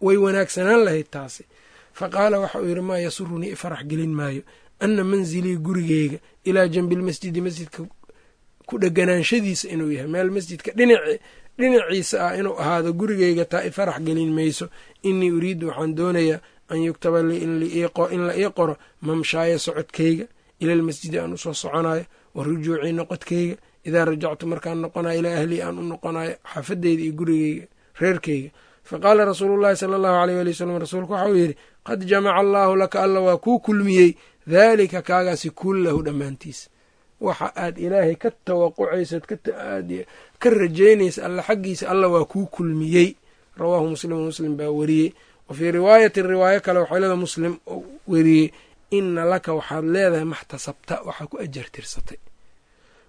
[SPEAKER 1] Way wanaagsanaan lahayd taasi. Fa qaala waxa uu yidhi maa yasurunii ifarax gelin maayo. Anna manzilii gurigeyga ilaa janbilmasjidi masjidka ku dheganaanshadiisa inuu yahay. Meel masjidka dhinaci dhinaciisa ah inuu ahaado gurigeyga taa ifarax gelin mayso. Innii uriidu waxaan doonayaa an yuktaba lii in la ii qoro mamshaaya socodkeyga ilalmasjidi aan u soo soconayo wa rujuucii noqodkeyga idaa rajactu markaan noqonayo ilaa ahlii aan u noqonayo xaafadeyda iyo gurigeyga faqaala rasuulu llahi sala allahu aleyh wali wasalam rasuulku waxauu yidhi qad jamaca allaahu laka alla waa kuu kulmiyey daalika kaagaasi kullahu dhammaantiis. Waxa aad ilaahay ka tawaqucaysad ka rajaynaysa alla xaggiisa alla waa kuu kulmiyey. Rawaahu muslimu muslim baa weriyey wa fii riwaayatin riwaayo kale waxaa leeda muslim weriyey ina laka waxaad leedahay maxtasabta waxaa ku ajartirsatay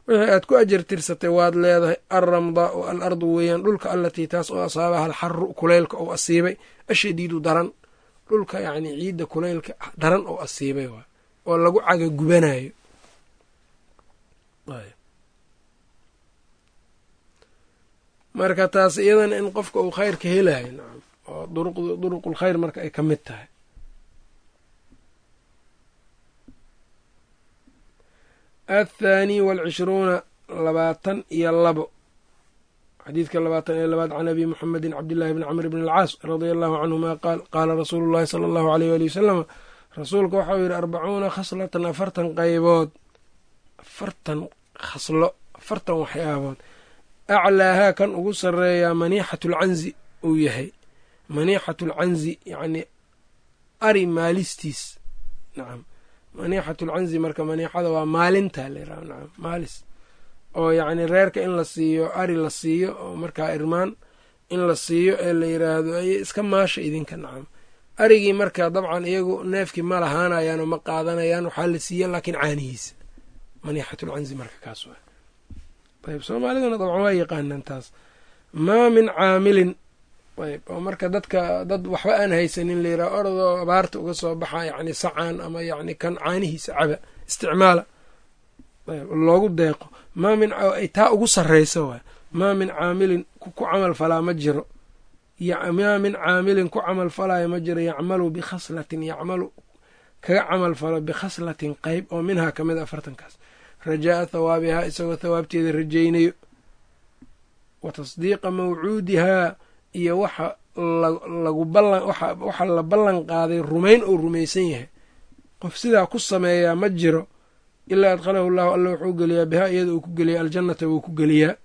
[SPEAKER 1] wixii aad ku ajartirsatay waad leedahay alramdaau al ardu weeyaan dhulka allatii taas oo asaabaha alxaru kulaylka ou asiibay ashadiidu daran. Dhulka yacni ciidda kulaylka daran oo asiibay waay oo lagu caga gubanayo marka taas iyadana in qofka uu khayrka helayo oo duruq marka ay ka mid tahay. Athani walcishruuna labaatan iyo labo. Xadiidka labaatan iyo labaad can abi muxamedin cabdillaahi bni camr bn alcaas radia allahu canhuma qaal qaala rasuulu llahi sala allahu aleyh wali wasalama rasuulka waxau yidhi arbacuuna khaslatan afartan qaybood. Afartan khaslo afartan waxyaabood. Aclaahaa kan ugu sarreeyaa maniixatu lcanzi uu yahay maniixatu lcanzi yacni ari maalistiis. Nacam maniixatu lcanzi marka maniixada waa maalinta layiraha nacam maalis. Oo yacni reerka in la siiyo ari la siiyo oo markaa irmaan in la siiyo ee la yiraahdo ay iska maasha idinka nacam arigii marka dabcan iyagu neefkii ma lahaanayaan oo ma qaadanayaan waxaa la siiya laakiin caanihiisa maniixatulcanzi marka kaas waa. Ayb soomaaliduna dabcan waa yaqaanaan taas. Maa min caamilin ayb. Oo marka dadka dad waxba aan haysanin layiraha ordoo abaarta uga soo baxa yacni sacaan ama yacni kan caanihiisa caba isticmaala. Loogu deeqo. Maa min taa ugu sarreysa waay. Maa min caamilin ku camal falaa ma jiro. Maa min caamilin ku camal falaayo ma jiro. Yacmalu bikhaslatin yacmalu kaga camal falo bikhaslatin qeyb oo minhaa ka mid a afartankaas. Rajaa'a thawaabihaa isagoo thawaabteeda rajaynayo. Wa tasdiiqa mawcuudihaa iyo waxa lagu waxa la ballan qaaday rumayn uu rumaysan yahay. Qof sidaa ku sameeyaa ma jiro ilaa adkhalahu llahu alla wuxuu geliyaa bihaa iyada uu ku geliya aljannata wuu ku geliyaa.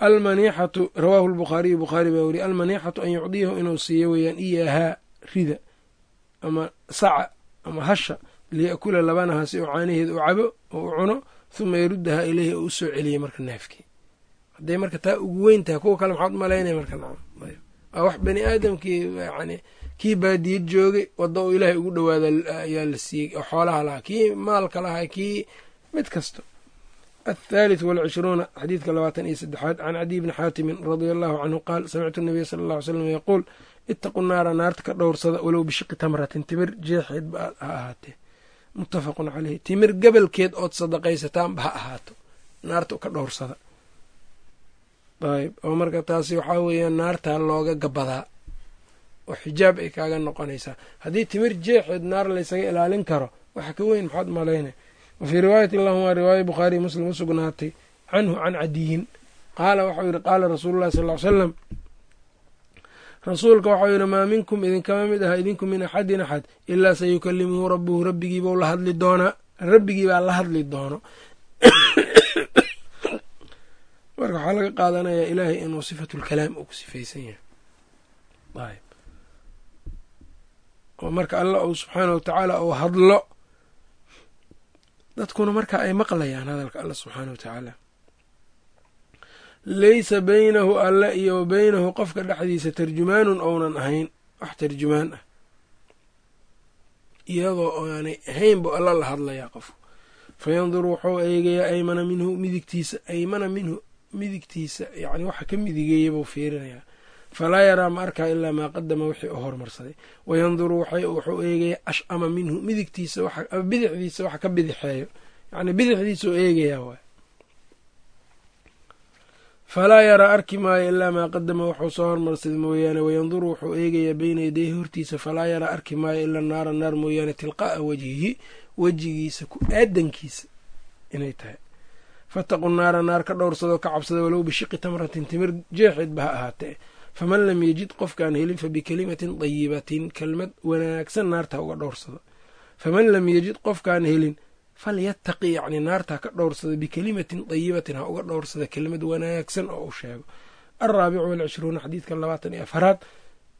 [SPEAKER 1] Almaniixatu rawaahu lbukhaariyu bukhaari baa weriye almaniixatu an yucdiyahu inuu siiyo weeyaan iyaahaa rida ama saca ama hasha liya'kula labanaha si uu caanaheeda u cabo oo u cuno huma yaruddahaa ileyhi oo u soo celiyay marka neefkii hadday marka taa ugu weyn tahay kuwa kale maxaad malaynaya marka waa wax bani aadamkii yani kii baadiye joogay wadda uu ilaahay ugu dhowaada ayaa la siiyey oo xoolaha lahaa kii maalka lahaa kii mid kasto. Athaalith walcishruuna xadiidka labaatan iyo saddexaad can cadiy bni xaatimin radia allahu canhu qaal samictu nabiya sala alla ly slam yaquul itaqu naara naarta ka dhowrsada walow bishiqi tamratin timir jeexeed ba ha ahaatee muttafaqun caleyhi timir gabalkeed ood sadaqaysataanba ha ahaato. Naarta ka dhowrsada. Ayb oo marka taasi waxaa weeyaan naartaa looga gabadaa. Oo xijaab ay kaaga noqonaysaa. Haddii timir jeexeed naar laysaga ilaalin karo waxa ka weyn maxaad malaynay wa fii riwaayati lahuma riwaaya bukhaariy muslim u sugnaatay canhu can cadiyin. Qaala waxau yidhi qaala rasuulu llahi sal ly salam rasuulka waxau yidhi maa minkum idinkama mid aha idinku min axadin axad ilaa sayukalimuhu rabbuhu rabbigiibau la hadli doonaa rabbigii baa la hadli doono. Marka waxaa laga qaadanayaa ilaahay inuu sifatulkalaam uu ku sifaysan yahay. Oo marka alla uu subxaana watacaala uu hadlo. Dadkuna marka ay maqlayaan hadalka alla subxaana watacaala laysa beynahu alle iyo wa beynahu qofka dhexdiisa tarjumaanun ounan ahayn wax tarjumaan ah. Iyadoo aanay ahayn buu alla la hadlayaa qofku. Fayanduru wuxuu eegayaa aymana minhu midigtiisa aymana minhu midigtiisa yani waxa ka midigeeya buu fiirinayaa. Falaa yaraa ma arkaa ilaa maa qadama wixii u hormarsaday. Wayanduru wuxuu eegayaa ashama minhu midigtiisa bidixdiisa waxa ka bidixeeyo. Yani bidixdiisa u eegayaa waay falaa yaraa arki maayo ilaa maa qadama wuxuu soo hormarsaday mooyaane wayanduru wuxuu eegayaa beyna yadayhi hortiisa falaa yaraa arki maayo ilaa naara naar mooyaane tilqa'a wajhihi wejigiisa ku aadankiisa inay tahay. Fataqu naara naar ka dhowrsado ka cabsada walow bishiqi tamratin timir jeexeed ba ha ahaatee. Faman lam yejid qofkaan helin fa bikelimatin dayibatin kelmad wanaagsan naarta uga dhowrsado. Faman lam yejid qofkaan helin falyattaqi yacni naarta ka dhowrsada bikelimatin dayibatin ha uga dhowrsada kelimad wanaagsan oo u sheego. Alraabicu walcishruuna xadiidka labaatan iyo afaraad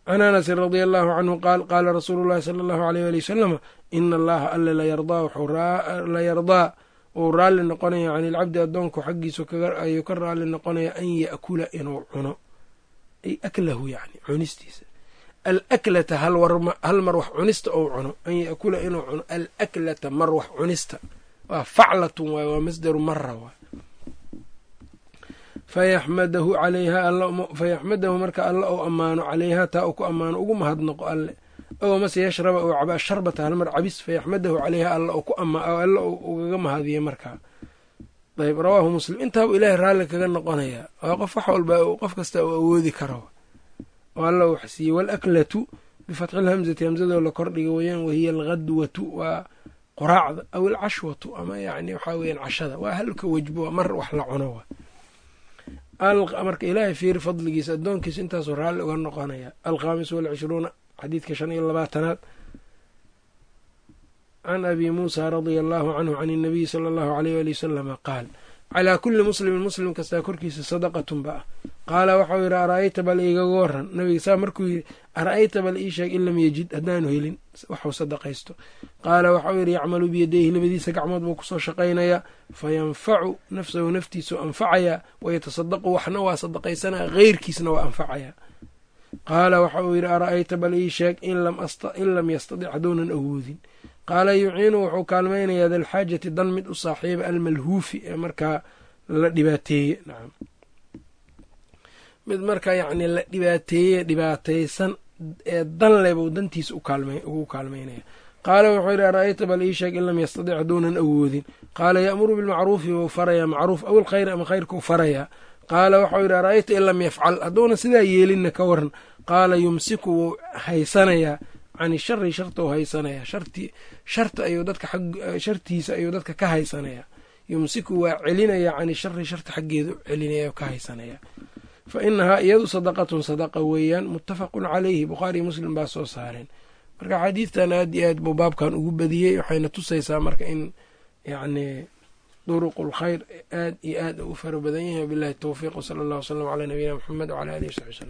[SPEAKER 1] can anasin radia allahu canhu qaal qaala rasuulu llahi sala allahu aleyh ali wasalama ina allaha alle la yardaa uu raalli noqonaya can ilcabdi addoonku xaggiisu ayuu ka raalli noqonaya an yaakula inuu cuno. Ay aklahu yani cunistiisa alaklata hal mar wax cunista ou cuno an yaakula inuu cuno alaklata mar wax cunista. Waa faclatun waay waa masdaru mara waay. Fayaxmadahu calayha fayaxmadahu marka alla ou ammaano calayhaa taa uu ku ammaano ugu mahadnaqo alle. Ow mase yashraba uu cabaa sharbata halmar cabis fayaxmadahu calayha alla alla ugaga mahadiya markaa ayb rawaahu muslim. Intaabu ilaahay raalli kaga noqonayaa. Waa qof wax walba qof kasta uu awoodi karo oo alla wax siiyey waalaklatu bifatxi lhamzati hamzadoo la kordhiga weyaan wahiya alghadwatu waa qoraacda aw alcashwatu ama yani waxaa weyaan cashada waa halka wejbo mar wax la cuno marka ilaahay fiiri fadligiisa addoonkiisa intaasuu raalli uga noqonaya alkhaamis walcishruuna xadiidka shan iyo labaatanaad. Can abi muusa radia allahu canhu can inabiyi sala allahu aleyh wali wasalama qaal calaa kulli muslimin muslim kastaa korkiisa sadaqatun ba. Ah qaala waxau yidhi ara-ayta bal igaga waran nabiga saa markuu yidhi ara-ayta bal ii sheeg in lam yejid haddaanu helin waxuu sadaqaysto. Qaala waxau yidhi yacmalu biyadayhi labadiisa gacmood buu ku soo shaqaynayaa fayanfacu nafsahu naftiisu anfacayaa wayatasadaqu waxna waa sadaqaysanaya heyrkiisna waa anfacayaa. Qaala waxa uu yidhi ara-ayta bal ii sheeg in lam yastadic hadduunan awoodin qaala yuciinu wuxuu kaalmaynayaa dalxaajati dan mid u saaxiiba almalhuufi ee markaa la dhibaateeye nacam mid markaa yacni la dhibaateeye dhibaataysan ee dan lebuu dantiisa ugu kaalmaynaya. Qaala wuxuu yidhi ara-ayta bal ii sheeg in lam yastadic hadduunan awoodin? Qaala ya'muru bilmacruufi wuu farayaa macruuf aw ilkhayr ama khayrkuu farayaa. Qaala waxau yidhi ara-ayta in lam yafcal hadduuna sidaa yeelinna ka waran qaala yumsiku wuu haysanayaa can shari sharta u haysanayaa sharti sharta ayuu dadka shartiisa ayuu dadka ka haysanayaa yumsiku waa celinayaa can shari sharta xaggeedu celinaya ka haysanayaa fa inahaa iyadu sadaqatun sadaqa weeyaan muttafaqun calayhi. Bukhaariyo muslim baa soo saareen. Marka xadiidtan aad iyo aad buu baabkan ugu badiyey waxayna tusaysaa marka in yacni duruqu lkhayr aad iyo aad u fara badan yahay. Wabilahi towfiiq wsala allah wslam calaa nabiyina muxamed wcala alihi wsaxbi wslm